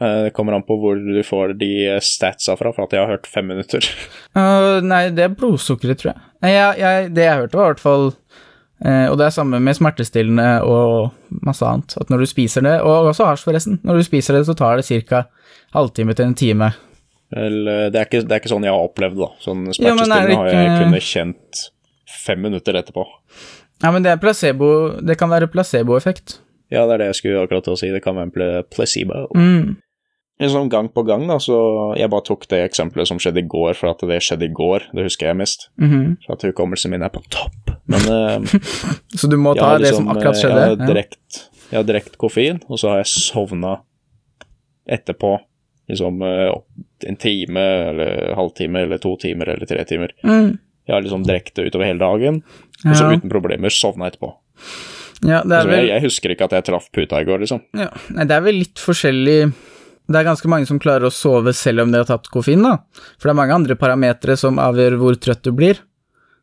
Eh, Det kommer an på hvor du får de statsa fra, for at jeg har hørt fem minutter. Uh, nei, det er blodsukkeret, tror jeg. Nei, jeg, jeg. Det jeg hørte, var i hvert fall uh, Og det er samme med smertestillende og masse annet. At når du spiser det, og også hasj, forresten, når du spiser det, så tar det ca. halvtime til en time. Vel, eh, det, er ikke, det er ikke sånn jeg har opplevd, da. Sånn er smertestillende har jeg ikke- kunnet kjent fem minutter etterpå. Ja, men det er placebo Det kan være placeboeffekt. Ja, det er det jeg skulle akkurat til å si. Det kan være placebo. Mm. Liksom gang på gang, da, så jeg bare tok det eksempelet som skjedde i går, for at det skjedde i går. Det husker jeg mest. mhm. For at hukommelsen min er på topp. Men uh, Så du må ta liksom, det som liksom, akkurat eh, skjedde? Jeg har drekt, ja. direkt koffein, og så har jeg sovna etterpå. Liksom eh, en time, eller halvtime, eller to timer, eller tre timer. mm. Jeg har liksom drekt det utover hele dagen, og så Ja. uten problemer sovna etterpå. ja, det er Så vel jeg, jeg husker ikke at jeg traff puta i går, liksom. Ja, nei, det er vel litt forskjellig Det er ganske mange som klarer å sove selv om de har tatt koffein, da. For det er mange andre parametere som avgjør hvor trøtt du blir.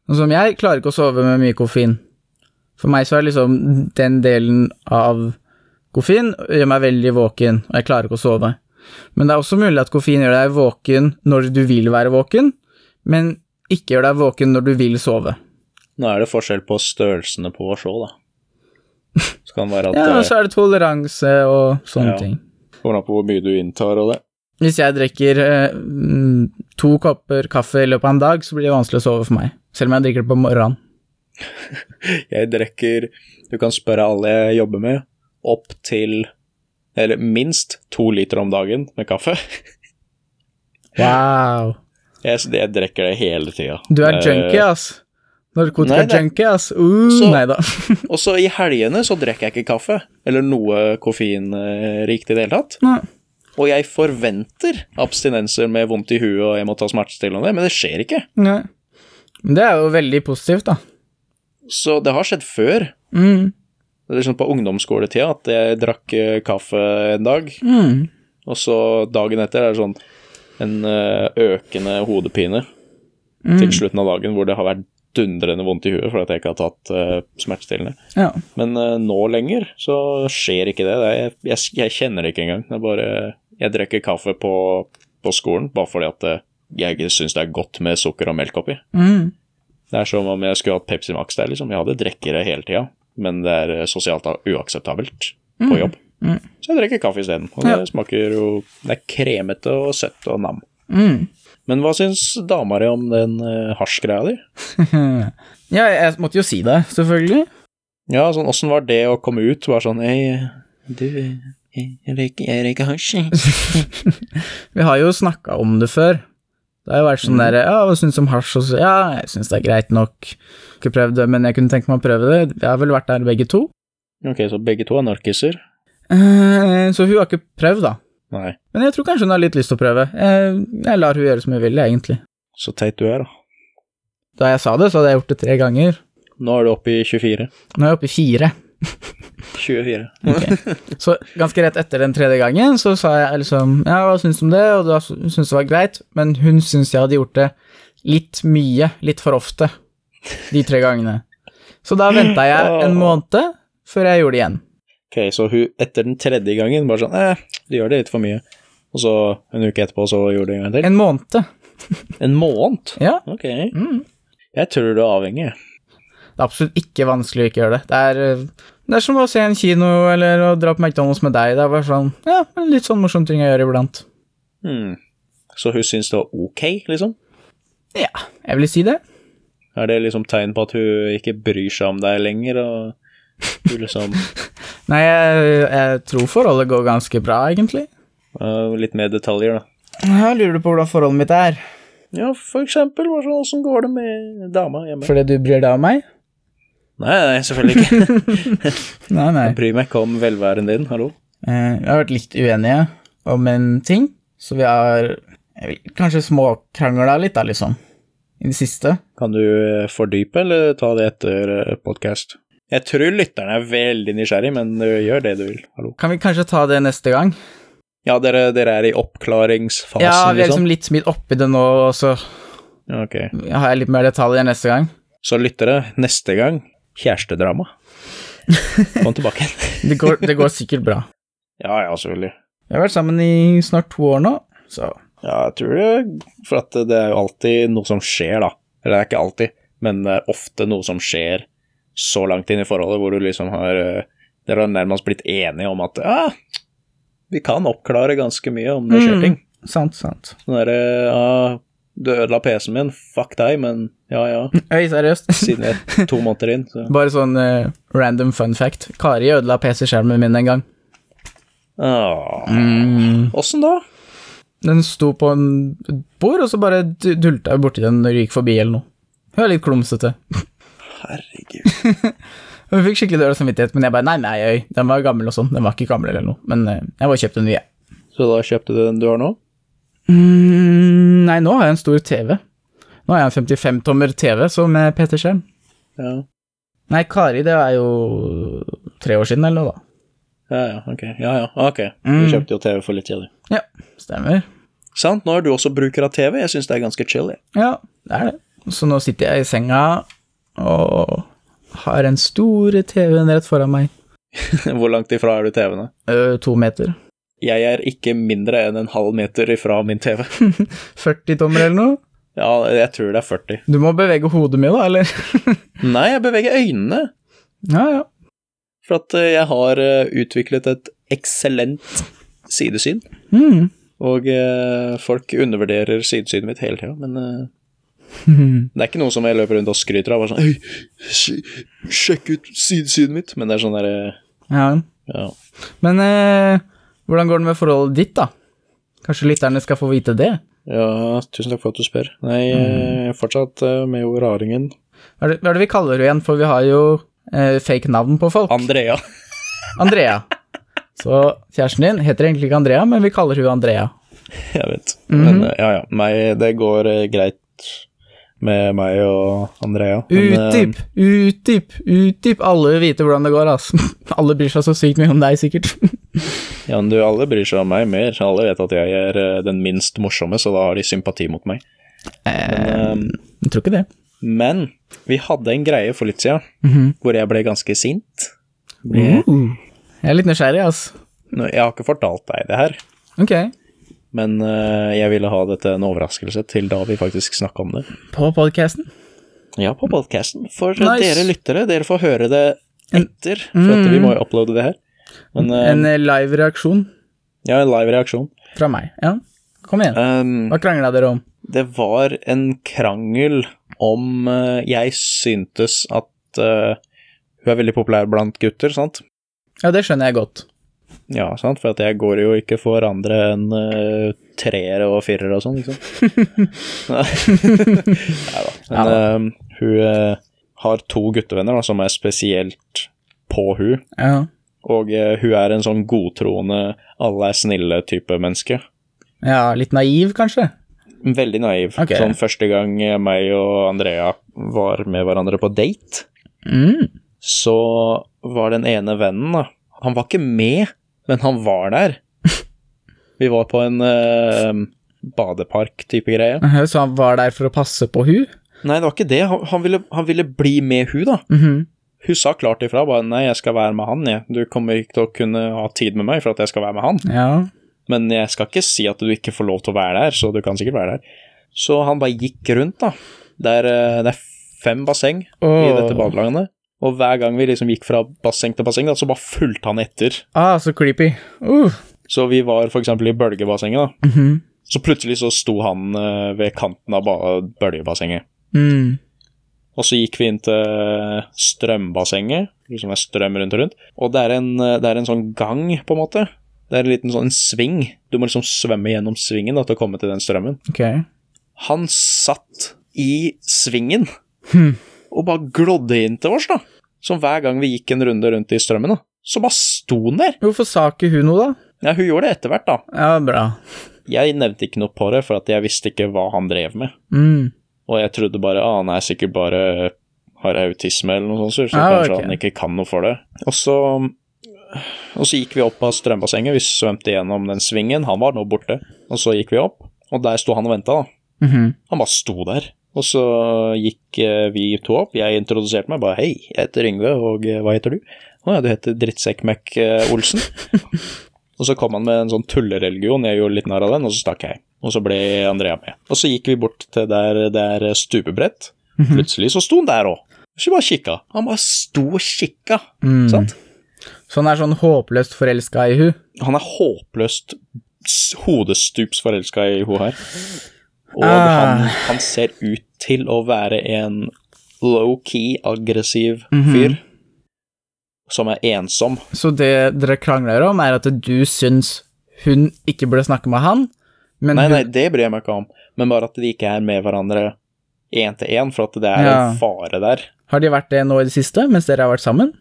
Sånn som jeg klarer ikke å sove med mye koffein. For meg så er liksom den delen av koffein gjør meg veldig våken, og jeg klarer ikke å sove. Men det er også mulig at koffein gjør deg våken når du vil være våken, men ikke gjør deg våken når du vil sove. Nå er det forskjell på størrelsene på å se, da. Så kan det være at Ja, og så er det toleranse og sånne Ja. ting. kommer an på hvor mye du inntar og det. Hvis jeg drikker eh, to kopper kaffe i løpet av en dag, så blir det vanskelig å sove for meg. Selv om jeg drikker det på morgenen. Jeg drikker Du kan spørre alle jeg jobber med, opp til Eller minst to liter om dagen med kaffe. Wow. Jeg, jeg drikker det hele tida. Du er junkie, ass. Narkotika-junkie, ass. Uh, Så- nei da. Og så i helgene så drikker jeg ikke kaffe, eller noe koffeinrikt i det hele tatt. Nei. Og jeg forventer abstinenser med vondt i huet og jeg må ta smertestillende, men det skjer ikke. Nei. Men Det er jo veldig positivt, da. Så det har skjedd før. Mm. Det er sånn på ungdomsskoletida at jeg drakk eh, kaffe en dag, Mm. og så dagen etter er det sånn en eh, økende hodepine Mm. til slutten av dagen hvor det har vært dundrende vondt i huet fordi at jeg ikke har tatt uh, smertestillende. Ja. Men uh, nå lenger så skjer ikke det. det er, jeg, jeg, kjenner det ikke engang. Det bare Jeg drikker kaffe på, på skolen bare fordi at jeg syns det er godt med sukker og melk oppi. Mm. Det er som om jeg skulle hatt Pepsi Max der, liksom. Jeg hadde drikker det hele tida, men det er eh, sosialt uakseptabelt på jobb. Mm. Så jeg drikker kaffe isteden, og det Ja. smaker jo Det er kremete og søtt og nam. Mm. Men hva syns dama di om den uh, hasjgreia di? ja, jeg måtte jo si det, selvfølgelig. Ja, sånn, åssen var det å komme ut? Bare sånn Hei, du, jeg røyker, hasj. Vi har jo snakka om det før. Det har jo vært sånn Mm. der Ja, hva syns du om hasj? Og så ja, jeg syns det er greit nok. Ikke prøvd det, men jeg kunne tenke meg å prøve det. Vi har vel vært der begge to. Ok, så begge to er narkiser? Eh, Så hun har ikke prøvd, da. Nei. Men jeg tror kanskje hun har litt lyst til å prøve. Jeg, jeg lar hun gjøre som hun vil, egentlig. Så teit du er, da. Da jeg sa det, så hadde jeg gjort det tre ganger. Nå er du oppe i 24. Nå er jeg oppe i fire. 24. Så ganske rett etter den tredje gangen så sa jeg liksom Ja, hva syns du om det? Og da syntes det var greit, men hun syntes jeg hadde gjort det litt mye, litt for ofte, de tre gangene. Så da venta jeg en måned før jeg gjorde det igjen. Ok, så hun etter den tredje gangen bare sånn Eh, du gjør det litt for mye. Og så en uke etterpå så gjorde du en gang til? En måned. En måned? Ja. Ok. Mm. Jeg tror du er avhengig. Det er absolutt ikke vanskelig å ikke gjøre det. Det er, eh, det er som å se en kino eller å dra på McDonald's med deg. Det er bare sånn, ja, en litt sånn morsom ting å gjøre iblant. Hmm. Så hun syns det var ok, liksom? Ja, jeg vil si det. Er det liksom tegn på at hun ikke bryr seg om deg lenger, og du liksom Nei, jeg, jeg tror forholdet går ganske bra, egentlig. uh, Litt mer detaljer, da. Ja, lurer du på hvordan forholdet mitt er? Ja, for eksempel, åssen går det med dama hjemme? Fordi du bryr deg om meg? Nei, nei, selvfølgelig ikke. Nei, nei. Jeg bryr meg ikke om velværen din, hallo. Eh, vi har vært litt uenige om en ting, så vi har vil, kanskje småkrangla litt, da, liksom. I det siste. Kan du eh, fordype, eller ta det etter podkast? Jeg tror lytterne er veldig nysgjerrig, men gjør det du vil, hallo. Kan vi kanskje ta det neste gang? Ja, dere, dere er i oppklaringsfasen, liksom? Ja, vi er liksom litt midt oppi det nå, og så okay. Har jeg litt mer detaljer neste gang. Så lyttere, neste gang kjærestedrama. Kom tilbake. Det går, det går sikkert bra. ja, ja, selvfølgelig. Vi har vært sammen i snart to år nå, så Ja, jeg tror det, for at det er jo alltid noe som skjer, da. Eller det er ikke alltid, men er ofte noe som skjer så langt inn i forholdet hvor du liksom har eh, Dere har nærmest blitt enige om at ja, vi kan oppklare ganske mye om det skjer Mm. ting. sant, sant. Sånn derre ja, du ødela PC-en min, fuck deg, men ja ja, Øy, seriøst. siden jeg er to måneder inn, så Bare sånn uh, random fun fact. Kari ødela PC-skjermen min en gang. Åssen Mm. Da? Den sto på en bord, og så bare dulta jeg borti den når du gikk forbi eller noe. Hun er litt klumsete. Herregud. Hun fikk skikkelig dårlig samvittighet, men jeg bare nei, nei, øy, den var gammel og sånn. Den var ikke gammel eller noe, men uh, jeg bare kjøpte en ny. jeg. Så da kjøpte du den du har nå? Mm, nei, nå har jeg en stor TV. Nå har jeg en 55-tommer TV som PT-skjerm. Ja. Nei, Kari, det er jo tre år siden eller noe, da. Ja, ja, ok. Ja, ja, ok. Du Mm. kjøpte jo TV for litt siden. Ja, stemmer. Sant, nå er du også bruker av TV. Jeg syns det er ganske chill. jeg. Ja, det er det. Så nå sitter jeg i senga og har en store TV-en rett foran meg. Hvor langt ifra er du TV-en? da? To meter. Jeg er ikke mindre enn en halv meter ifra min TV. 40 tommer eller noe? Ja, jeg tror det er 40. Du må bevege hodet mye, da, eller? Nei, jeg beveger øynene. ja, ja. For at eh, jeg har eh, utviklet et eksellent sidesyn. Mm. Og eh, folk undervurderer sidesynet mitt hele tida, men det er ikke noe som jeg løper rundt og skryter av. Bare sånn, Hei, sj- sjekk ut sidesynet mitt. Men det er sånn derre ja. Ja. Men eh, hvordan går det med forholdet ditt, da? Kanskje lytterne skal få vite det? Ja, tusen takk for at du spør. Nei, mm. fortsatt eh, med jo raringen. Hva er, det, hva er det vi kaller henne igjen, for vi har jo eh, fake navn på folk. Andrea. Andrea. Så kjæresten din heter egentlig ikke Andrea, men vi kaller hun Andrea. Jeg vet. Men eh, ja, ja. Meg, det går eh, greit med meg og Andrea. Eh, Utdyp, utdyp, utdyp. Alle vil vite hvordan det går, altså. Alle bryr seg så sykt mye om deg, sikkert. Ja, men du, alle bryr seg om meg mer. Alle vet at jeg er eh, den minst morsomme, så da har de sympati mot meg. Eh, jeg tror ikke det. Men vi hadde en greie for litt siden Mhm. hvor jeg ble ganske sint. Ble, Uh, jeg er litt nysgjerrig, altså. Jeg har ikke fortalt deg det her, Ok. men uh, jeg ville ha det til en overraskelse til da vi faktisk snakka om det. På podcasten? Ja, på podkasten. For Nice. dere lyttere, dere får høre det etter, for at vi må jo uploade det her. Men eh, En live reaksjon ja, en live reaksjon. fra meg. Ja, kom igjen. Um, Hva krangla dere om? det var en krangel om uh, Jeg syntes at uh, hun er veldig populær blant gutter, sant? Ja, det skjønner jeg godt. Ja, sant, for jeg går jo ikke for andre enn uh, treere og firere og sånn, liksom. Nei da. Men eh, hun har to guttevenner da, som er spesielt på hun, Ja. Og eh, hun er en sånn godtroende, alle er snille-type menneske. ja, litt naiv, kanskje? Veldig naiv. Okay. Sånn første gang meg og Andrea var med hverandre på date, Mm. så var den ene vennen da, han var ikke med, men han var der. Vi var på en eh, badepark-type greie. Så han var der for å passe på hun? Nei, det var ikke det. Han, han, ville, han ville bli med hun da. Mhm. Hun sa klart ifra, bare nei, jeg skal være med han, jeg. Du kommer ikke til å kunne ha tid med meg for at jeg skal være med han. Ja. men jeg skal ikke si at du ikke får lov til å være der, så du kan sikkert være der. Så han bare gikk rundt, da. Det er, eh, det er fem basseng i dette badelagene. Og hver gang vi liksom gikk fra basseng til basseng, da, så bare fulgte han etter. Ah, så creepy. Uh. Så vi var for eksempel i bølgebassenget, da. Mhm. Så plutselig så sto han eh, ved kanten av bølgebassenget. mm. Og så gikk vi inn til strømbassenget, liksom det er strøm rundt og rundt. Og det er, en, det er en sånn gang, på en måte. Det er en liten sånn sving. Du må liksom svømme gjennom svingen da, til å komme til den strømmen. Ok. Han satt i svingen Hm. og bare glodde inn til oss, da. Som hver gang vi gikk en runde rundt i strømmen, da, så bare sto han der. Hvorfor sa ikke hun noe, da? Ja, hun gjorde det etter hvert, da. Ja, bra. Jeg nevnte ikke noe på det, for jeg visste ikke hva han drev med. Mm. Og jeg trodde bare ah, han er sikkert bare har autisme eller noe sånt, så Ah, kanskje okay. han ikke kan noe for det. Og så, og så gikk vi opp av strømbassenget, vi svømte gjennom den svingen, han var nå borte. Og så gikk vi opp, og der sto han og venta, da. Mhm. Han bare sto der. Og så gikk eh, vi to opp, jeg introduserte meg, bare hei, jeg heter Yngve, og eh, hva heter du? Å ja, du heter Drittsekk-Mac-Olsen. og så kom han med en sånn tullereligion, jeg gjorde litt narr av den, og så stakk jeg. Og så ble Andrea med. Og så gikk vi bort til der det er stupebrett. Plutselig så sto han der òg. Vi bare kikka. Han bare sto og kikka, Mm. sant? Så han er sånn håpløst forelska i hun? Han er håpløst hodestups forelska i hun her. Og Ah. han, han ser ut til å være en low-key, aggressiv Mhm. fyr. Som er ensom. Så det dere krangler om, er at du syns hun ikke burde snakke med han, men Nei, hun nei, det bryr jeg meg ikke om, men bare at de ikke er med hverandre én til én, for at det er Ja. en fare der. Har de vært det nå i det siste, mens dere har vært sammen?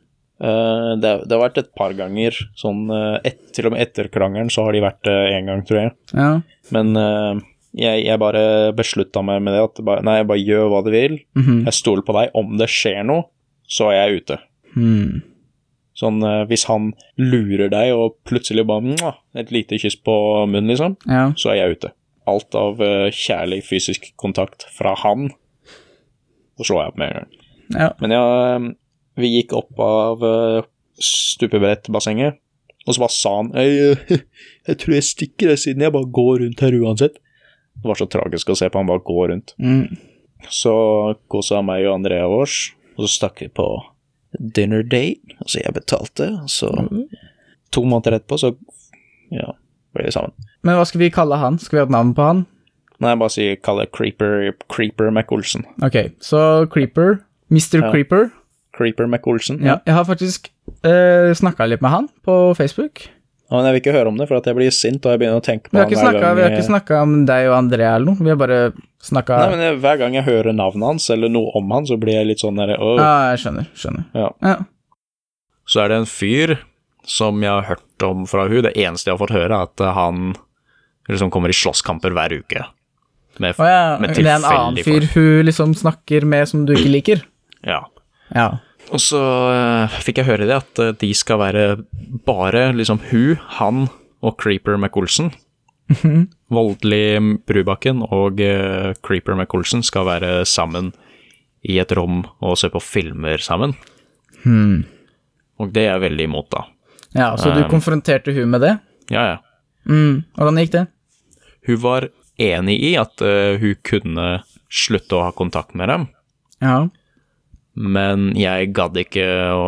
Uh, det, det har vært et par ganger, sånn eh, et, til og med etter krangelen så har de vært det én gang, tror jeg. Ja. Men uh, jeg, jeg bare beslutta meg med det at bare, nei, bare gjør hva du vil. Mhm. Jeg stoler på deg. Om det skjer noe, så er jeg ute. Hmm. Sånn eh, hvis han lurer deg og plutselig bare et lite kyss på munnen, liksom, Ja. så er jeg ute. Alt av eh, kjærlig fysisk kontakt fra han, så slår jeg opp med en gang. ja. Men ja, eh, vi gikk opp av stupebrettbassenget, og så bare sa han jeg, jeg tror jeg stikker jeg, siden jeg bare går rundt her uansett. Det var så tragisk å se på han bare gå rundt. Mm. Så kosa meg og Andrea vårs, og så stakk vi på dinner date, altså jeg betalte, så to måneder etterpå så ja, ble vi sammen. Men hva skal vi kalle han? Skal vi ha et navn på han? Nei, jeg bare si kalle Creeper, Creeper McOlsen. Ok, så Creeper. Mr. Ja. Creeper. Creeper McOlsen. Ja, jeg har faktisk eh, snakka litt med han på Facebook. Ja, men jeg vil ikke høre om det, for at jeg blir sint, og jeg begynner å tenke på Vi har han ikke hver gang vi har ikke snakka om deg og André eller noe. Vi har bare snakka Nei, men jeg, hver gang jeg hører navnet hans, eller noe om han, så blir jeg litt sånn derre. Ja, jeg skjønner. Skjønner. Ja. Ja. Så er det en fyr som jeg har hørt om fra hun. Det eneste jeg har fått høre, er at han liksom kommer i slåsskamper hver uke. Med, ja, med det er en annen fyr fyr hun liksom snakker med som du ikke liker? Ja. Ja. Og så eh, fikk jeg høre det at eh, de skal være bare liksom hun, han og Creeper McOlsen. Voldelig Brubakken og eh, Creeper McOlsen skal være sammen i et rom og se på filmer sammen. Hmm. Og det er jeg veldig imot, da. ja, så du Um. konfronterte hun med det? Ja, ja. Mm. Hvordan gikk det? Hun var enig i at uh, hun kunne slutte å ha kontakt med dem, Ja. Men jeg gadd ikke å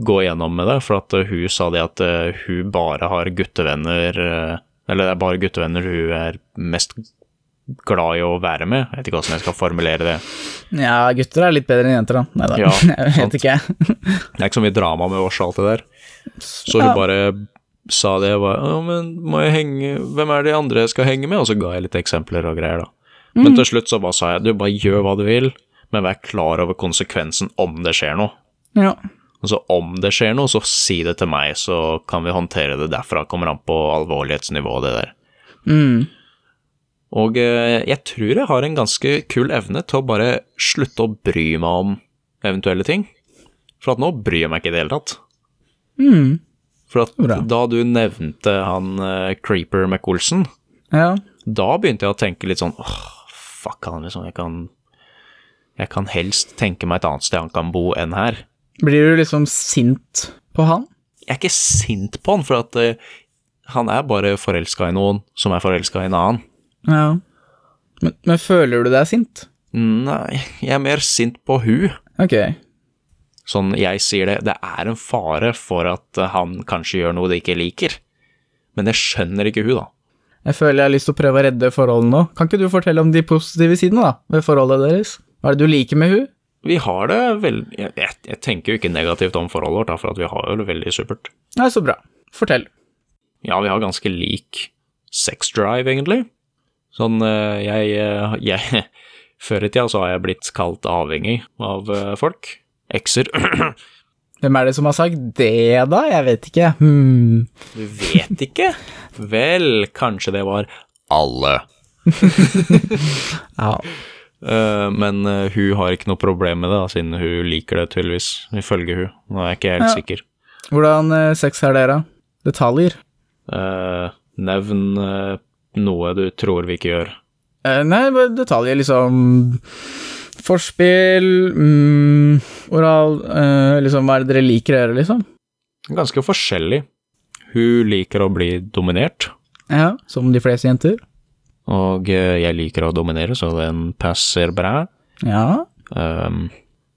gå gjennom med det, for at eh, hun sa det at eh, hun bare har guttevenner eh, Eller det er bare guttevenner hun er mest glad i å være med. Jeg vet ikke hvordan jeg skal formulere det. ja, gutter er litt bedre enn jenter, da. Nei da, Ja, jeg vet ikke. Det er ikke så mye drama med oss og alt det der. Så hun Ja. bare sa det. og Bare, «Å, men må jeg henge Hvem er de andre jeg skal henge med? Og så ga jeg litt eksempler og greier, da. Men til slutt så bare sa jeg du bare gjør hva du vil, men vær klar over konsekvensen om det skjer noe. Ja. Altså om det skjer noe, så si det til meg, så kan vi håndtere det derfra. Kommer an på alvorlighetsnivået, det der. Mm. Og eh, jeg tror jeg har en ganske kul evne til å bare slutte å bry meg om eventuelle ting. For at nå bryr jeg meg ikke i det hele tatt. Mm. For at Bra. da du nevnte han uh, Creeper McOlsen, Ja. da begynte jeg å tenke litt sånn åh, fuck han liksom, jeg kan Jeg kan helst tenke meg et annet sted han kan bo enn her. Blir du liksom sint på han? Jeg er ikke sint på han, for at uh, Han er bare forelska i noen som er forelska i en annen. Ja. Men, men føler du deg sint? Nei, jeg er mer sint på hun. Ok. Sånn, jeg sier det, det er en fare for at han kanskje gjør noe de ikke liker. Men det skjønner ikke hun, da. Jeg føler jeg har lyst til å prøve å redde forholdet nå. Kan ikke du fortelle om de positive sidene da, ved forholdet deres? Hva er det du liker med hun? Vi har det veldig jeg, jeg, jeg tenker jo ikke negativt om forholdet vårt, da, for vi har jo det veldig supert. Nei, så bra. Fortell. Ja, vi har ganske lik sex drive, egentlig. Sånn, eh, jeg, eh, jeg Før i tida så har jeg blitt kalt avhengig av eh, folk. Ekser. Hvem er det som har sagt det, da? Jeg vet ikke. Hmm. Du vet ikke? Vel, kanskje det var alle. Ja. Eh, men eh, hun har ikke noe problem med det, da, siden hun liker det tydeligvis, ifølge hun. Nå er jeg ikke helt Ja. sikker. Hvordan eh, sex er dere? Detaljer? Uh, nevn uh, noe du tror vi ikke gjør. Uh, nei, detaljer, liksom Forspill, mm, oral Liksom, hva er det dere liker å gjøre, liksom? Ganske forskjellig. Hun liker å bli dominert, Ja, som de fleste jenter. Og eh, jeg liker å dominere, så den passer bra. Ja. Um,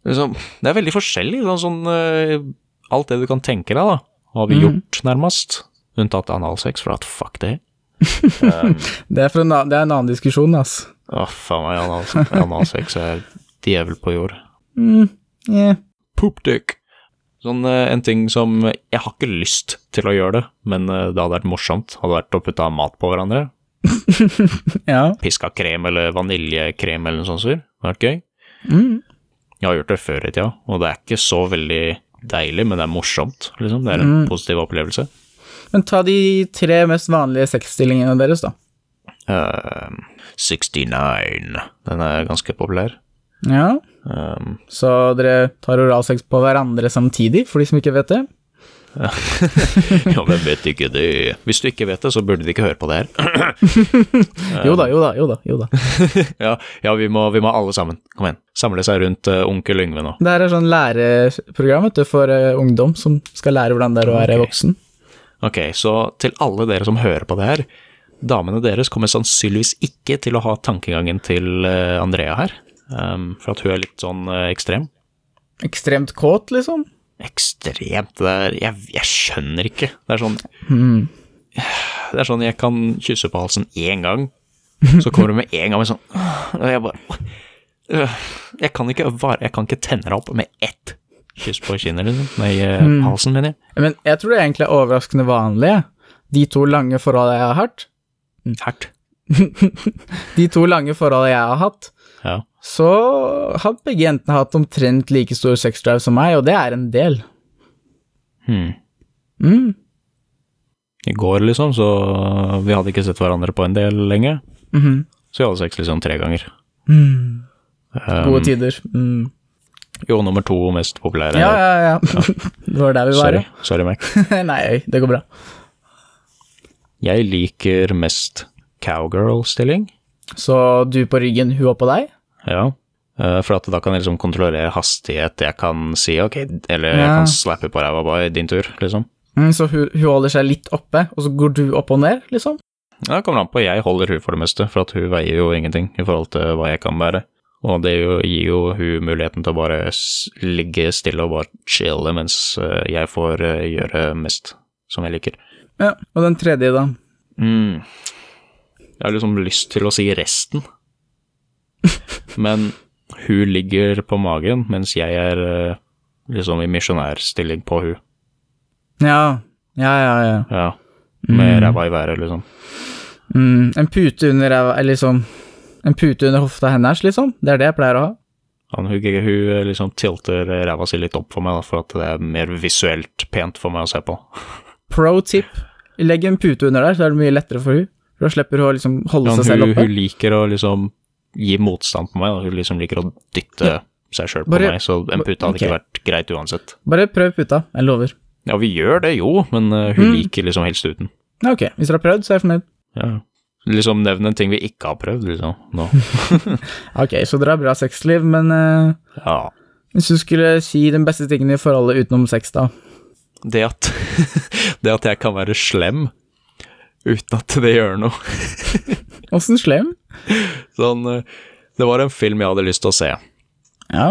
liksom, det er veldig forskjellig. Sånn, sånn, eh, alt det du kan tenke deg, da, har vi mm. gjort, nærmest. Unntatt analsex, for at fuck det. Um, Det er, for en, det er en annen diskusjon, ass. Å, faen meg, anal- analsex er djevel på jord. Mm, yeah. Poopdick. Sånn eh, en ting som Jeg har ikke lyst til å gjøre det, men det hadde vært morsomt. Hadde vært å putte mat på hverandre. Ja. Piska krem eller vaniljekrem eller noe sånt. sur. Det hadde vært gøy. Mm. Jeg har gjort det før i tida, og det er ikke så veldig deilig, men det er morsomt, liksom. Det er en Mm. positiv opplevelse. Men ta de tre mest vanlige sexstillingene deres, da. Uh, 69. Den er ganske populær. Ja. Um, Så dere tar oralsex på hverandre samtidig, for de som ikke vet det? ja, hvem vet ikke det? Hvis du ikke vet det, så burde de ikke høre på det her. Jo da, jo da, jo da. jo da. ja, ja vi, må, vi må alle sammen. Kom igjen. Samle seg rundt uh, onkel Yngve nå. Det her er sånn læreprogram vet du, for uh, ungdom som skal lære hvordan det er å være okay. voksen. Ok, så til alle dere som hører på det her, damene deres kommer sannsynligvis ikke til å ha tankegangen til uh, Andrea her, um, for at hun er litt sånn ekstrem. Ekstremt kåt, liksom. Ekstremt, det er jeg, jeg skjønner ikke. Det er sånn mm. Det er sånn jeg kan kysse på halsen én gang, så kommer du med en gang med sånn Og jeg bare øh, Jeg kan ikke jeg kan ikke tenne deg opp med ett kyss på kinnet, liksom. Nei, Mm. halsen, mener jeg. Men jeg tror det egentlig er overraskende vanlig. De to lange forholdene jeg har hatt, Hardt. de to lange forholdene jeg har hatt, Ja. Så har begge jentene hatt omtrent like stor sexdrive som meg, og det er en del. Hmm. Mm. I går, liksom, så vi hadde ikke sett hverandre på en del lenge. Mhm. Så vi hadde sex liksom tre ganger. Mm. Um, Gode tider. Mm. Jo, nummer to mest populære. Ja, ja, ja. det var der vi var. Sorry, sorry, Mac. Nei, det går bra. Jeg liker mest cowgirl-stilling. Så du på ryggen, hun oppå deg? Ja. Eh, For at da kan jeg liksom kontrollere hastighet. Jeg kan si ok, eller jeg Ja. kan slappe på ræva bare din tur, liksom. Mm, så hun, hun holder seg litt oppe, og så går du opp og ned, liksom? Ja, det kommer an på. Jeg holder hun for det meste, for at hun veier jo ingenting i forhold til hva jeg kan bære. Og det jo, gir jo hun muligheten til å bare ligge stille og bare chille, mens eh, jeg får eh, gjøre mest som jeg liker. Ja, og den tredje, da? Mm. Jeg har liksom lyst til å si resten, men hun ligger på magen, mens jeg er eh, liksom i misjonærstilling på hun. Ja, ja, ja. ja. Ja, med Mm. ræva i været, liksom. Mm, en pute under ræva, liksom En pute under hofta hennes, liksom? Det er det jeg pleier å ha. Han, hun, hun eh, liksom tilter ræva si litt opp for meg, da, for at det er mer visuelt pent for meg å se på. Pro tip. Legg en pute under der, så er det mye lettere for hun. Da slipper hun å liksom holde Ja, seg selv oppe. hun liker å liksom gi motstand på meg, da. hun liksom liker å dytte seg sjøl på meg, så en pute hadde okay. ikke vært greit uansett. Bare prøv puta, jeg lover. Ja, vi gjør det jo, men eh, hun Mm. liker liksom helst uten. Ja, ok, hvis dere har prøvd, så er jeg fornøyd. Ja. Liksom nevn en ting vi ikke har prøvd, liksom. Nå. Ok, så dere har bra sexliv, men uh, Ja. hvis du skulle si den beste tingen i forholdet utenom sex, da? Det at, det at jeg kan være slem uten at det gjør noe. Åssen slem? Sånn, eh, det var en film jeg hadde lyst til å se. Ja.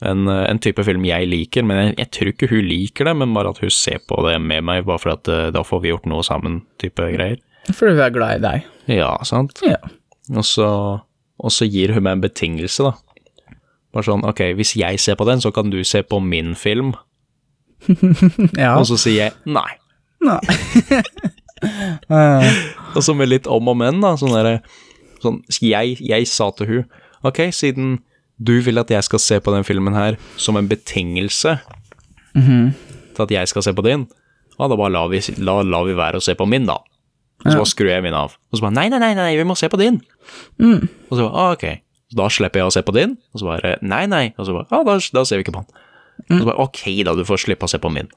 En, eh, en type film jeg liker, men jeg, jeg tror ikke hun liker det, men bare at hun ser på det med meg, bare for at eh, da får vi gjort noe sammen, type greier. Fordi hun er glad i deg. Ja, sant? Ja. Og så, og så gir hun meg en betingelse, da. Bare sånn, ok, hvis jeg ser på den, så kan du se på min film. ja. Og så sier jeg nei. Nei. Og så med litt om og men, da, sånn derre sånn, jeg, jeg sa til hun, ok, siden du vil at jeg skal se på den filmen her som en betingelse til at jeg skal se på din, ja, da bare lar vi, la, la vi være å se på min, da. Og så bare skrur jeg min av. Og så bare, nei, nei, nei, nei, vi må se på din. Og så bare, ah, ok. Så da slipper jeg å se på din, og så bare, nei, nei. Og så bare, ah, da, da ser vi ikke på den. Og så bare, ok da, du får slippe å se på min.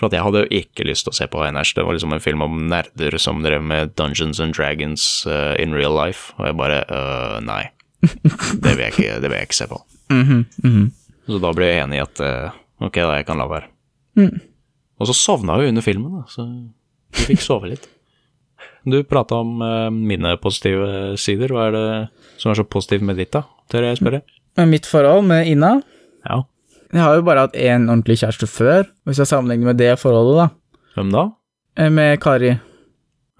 For at jeg hadde jo ikke lyst til å se på NRS. Det var liksom en film om nerder som drev med Dungeons and Dragons uh, in real life. Og jeg bare uh, Nei. Det vil jeg ikke, det vil jeg ikke se på. Så da ble jeg enig i at uh, ok, da, jeg kan la være. Og så sovna hun under filmen, da, så vi fikk sove litt. Du prata om mine positive sider. Hva er det som er så positivt med ditt, da? Tør jeg spørre? Mitt forhold med Ina Ja. Jeg har jo bare hatt én ordentlig kjæreste før, hvis jeg sammenligner med det forholdet, da, Hvem da? eh, med Kari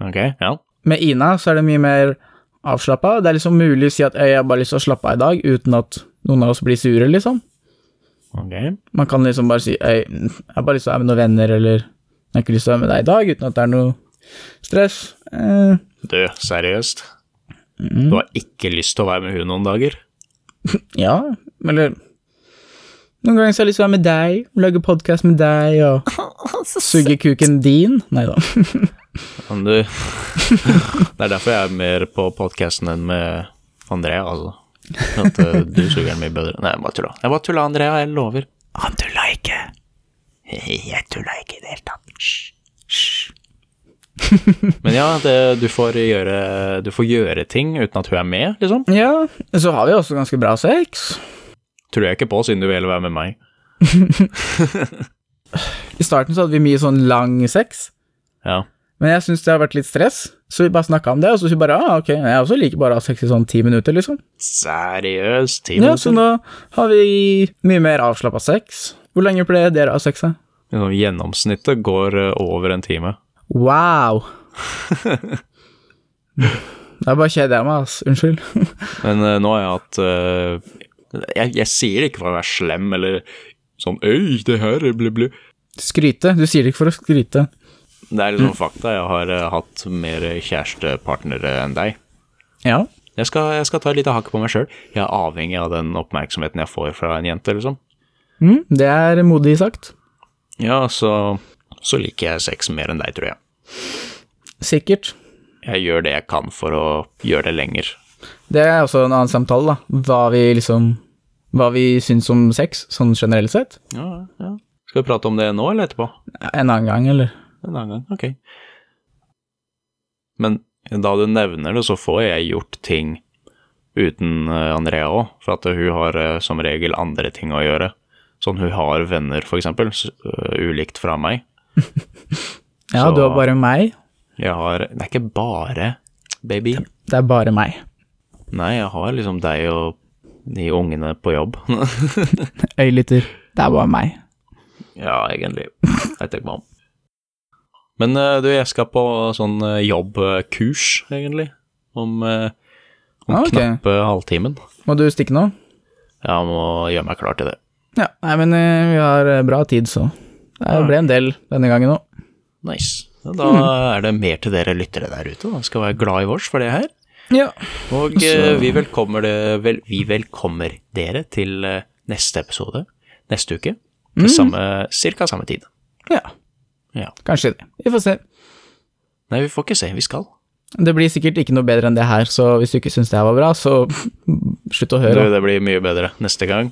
Ok, ja. Med Ina så er det mye mer avslappa. Det er liksom mulig å si at «Øy, jeg har bare lyst til å slappe av i dag, uten at noen av oss blir sure, liksom. Ok. Man kan liksom bare si «Øy, jeg har bare lyst til å være med noen venner, eller jeg har ikke lyst til å være med deg i dag, uten at det er noe stress. Eh, Du, seriøst? Du har ikke lyst til å være med hun noen dager? ja, eller Noen ganger så har jeg lyst til å være med deg, lage podkast med deg og suge kuken din. Nei da. Men du Det er derfor jeg er mer på podkasten enn med Andrea, altså. At eh, du suger den mye bedre. Nei, jeg bare tulla. Jeg bare tulla, Andrea. Jeg lover. Han tulla ikke. Jeg tulla ikke i det hele tatt. Hysj. Hysj. Men ja, det, du, får gjøre, du får gjøre ting uten at hun er med, liksom. Ja, så har vi også ganske bra sex. Tror jeg ikke på, siden du vil være med meg. I starten så hadde vi mye sånn lang sex, Ja. men jeg syns det har vært litt stress, så vi bare snakka om det, og så sier vi bare ah, ok, jeg også liker bare å ha sex i sånn ti minutter, liksom. Seriøst? Ti Ja, så minutter? nå har vi mye mer avslappa sex. Hvor lenge pleier dere ha sex, da? Liksom, Gjennomsnittet går eh, over en time. Wow. Da bare kjeder jeg meg, ass. Unnskyld. Men eh, nå har jeg hatt eh, jeg, jeg sier det ikke for å være slem eller sånn Øy, det her ble, bli. Skryte. Du sier det ikke for å skryte. Det er liksom fakta. Jeg har uh, hatt mer kjærestepartnere enn deg. Ja. Jeg skal, jeg skal ta et lite hakk på meg sjøl. Jeg er avhengig av den oppmerksomheten jeg får fra en jente, liksom. Mm, det er modig sagt. Ja, så, så liker jeg sex mer enn deg, tror jeg. Sikkert. Jeg gjør det jeg kan for å gjøre det lenger. Det er også en annen samtale, da. Hva vi liksom Hva vi syns om sex, sånn generelt sett. Ja, ja. Skal vi prate om det nå eller etterpå? En annen gang, eller? En annen gang, ok. Men da du nevner det, så får jeg gjort ting uten eh, Andrea òg, for at hun har eh, som regel andre ting å gjøre. Sånn hun har venner, for eksempel, øh, ulikt fra meg. Ja, Så- du har bare meg. Jeg har Det er ikke bare, baby. Det er bare meg. Nei, jeg har liksom deg og de ungene på jobb. Øylytter. Det er bare meg. ja, egentlig. Jeg tenker meg om. Men eh, du, jeg skal på sånn eh, jobbkurs, egentlig. Om, eh, om Ah, okay. knappe halvtimen. Må du stikke nå? Jeg må gjøre meg klar til det. Ja, nei, men vi har bra tid, så det ble en del denne gangen òg. Nice. Da er det mer til dere lyttere der ute. Da skal være glad i vårs for det her. Ja. Og Så. vi, velkommer det, vel, vi velkommer dere til eh, neste episode neste uke. Til samme, cirka samme tid. ja. Ja. Kanskje det. Vi får se. Nei, vi får ikke se. Vi skal. Det blir sikkert ikke noe bedre enn det her, så hvis du ikke syns det her var bra, så slutt å høre. det blir mye bedre neste gang.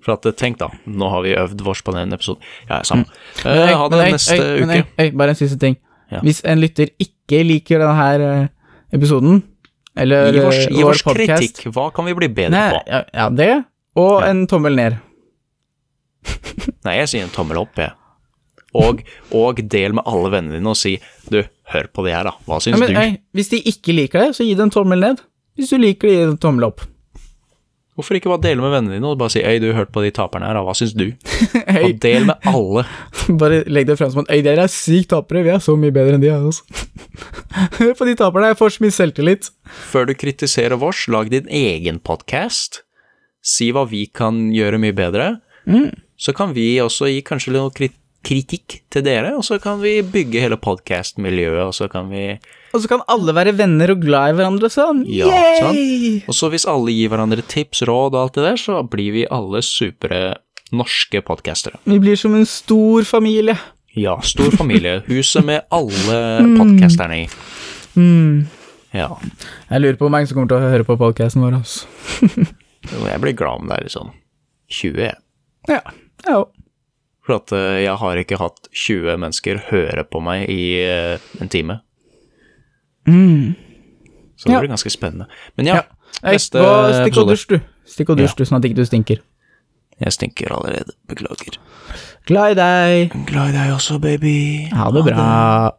For at, tenk da, nå har vi øvd vårs på den episoden. Ja, samme. Eh, ha det Men, øy, neste øy, men, uke. øy, øy, bare en siste ting. Ja. Hvis en lytter ikke liker denne eh, episoden, eller Gi oss, eh, gi oss kritikk. Hva kan vi bli bedre Nei, på? ja, ja, det, og Ja. en tommel ned. Nei, jeg sier en tommel opp, jeg. Og, og del med alle vennene dine og si du, hør på det her, da. Hva syns Ja, men, du? Nei, hvis de ikke liker det, så gi det en tommel ned. Hvis du liker det, gi det en tommel opp. Hvorfor ikke bare dele med vennene dine og bare si øy, du hørte på de taperne her. Hva syns du? Og del med alle. bare legg det frem som at øy, dere er sykt tapere, vi er så mye bedre enn de er, altså. Hør på de taperne, jeg får så mye selvtillit. Før du kritiserer vårs, lag din egen podkast. Si hva vi kan gjøre mye bedre. Så kan vi også gi kanskje litt kritikk til dere, og så kan vi bygge hele podkast-miljøet, og så kan vi Og så kan alle være venner og glad i hverandre sånn. Ja, sånn. Og så hvis alle gir hverandre tips, råd og alt det der, så blir vi alle supre norske podkastere. Vi blir som en stor familie. Ja, stor familie. Huset med alle podkasterne i. Mm. Ja. Jeg lurer på hvor mange som kommer til å høre på podkasten vår, altså. Jeg blir glad om det er sånn 20, jeg. Ja, ja. For at eh, jeg har ikke hatt 20 mennesker høre på meg i eh, en time. Mm. Så det Ja. blir ganske spennende. Men ja, Ja. Neste stikk og dusj, du. Stikk og dusj, du, sånn at ikke du stinker. Jeg stinker allerede. Beklager. Glad i deg. Glad i deg også, baby. Ha det bra.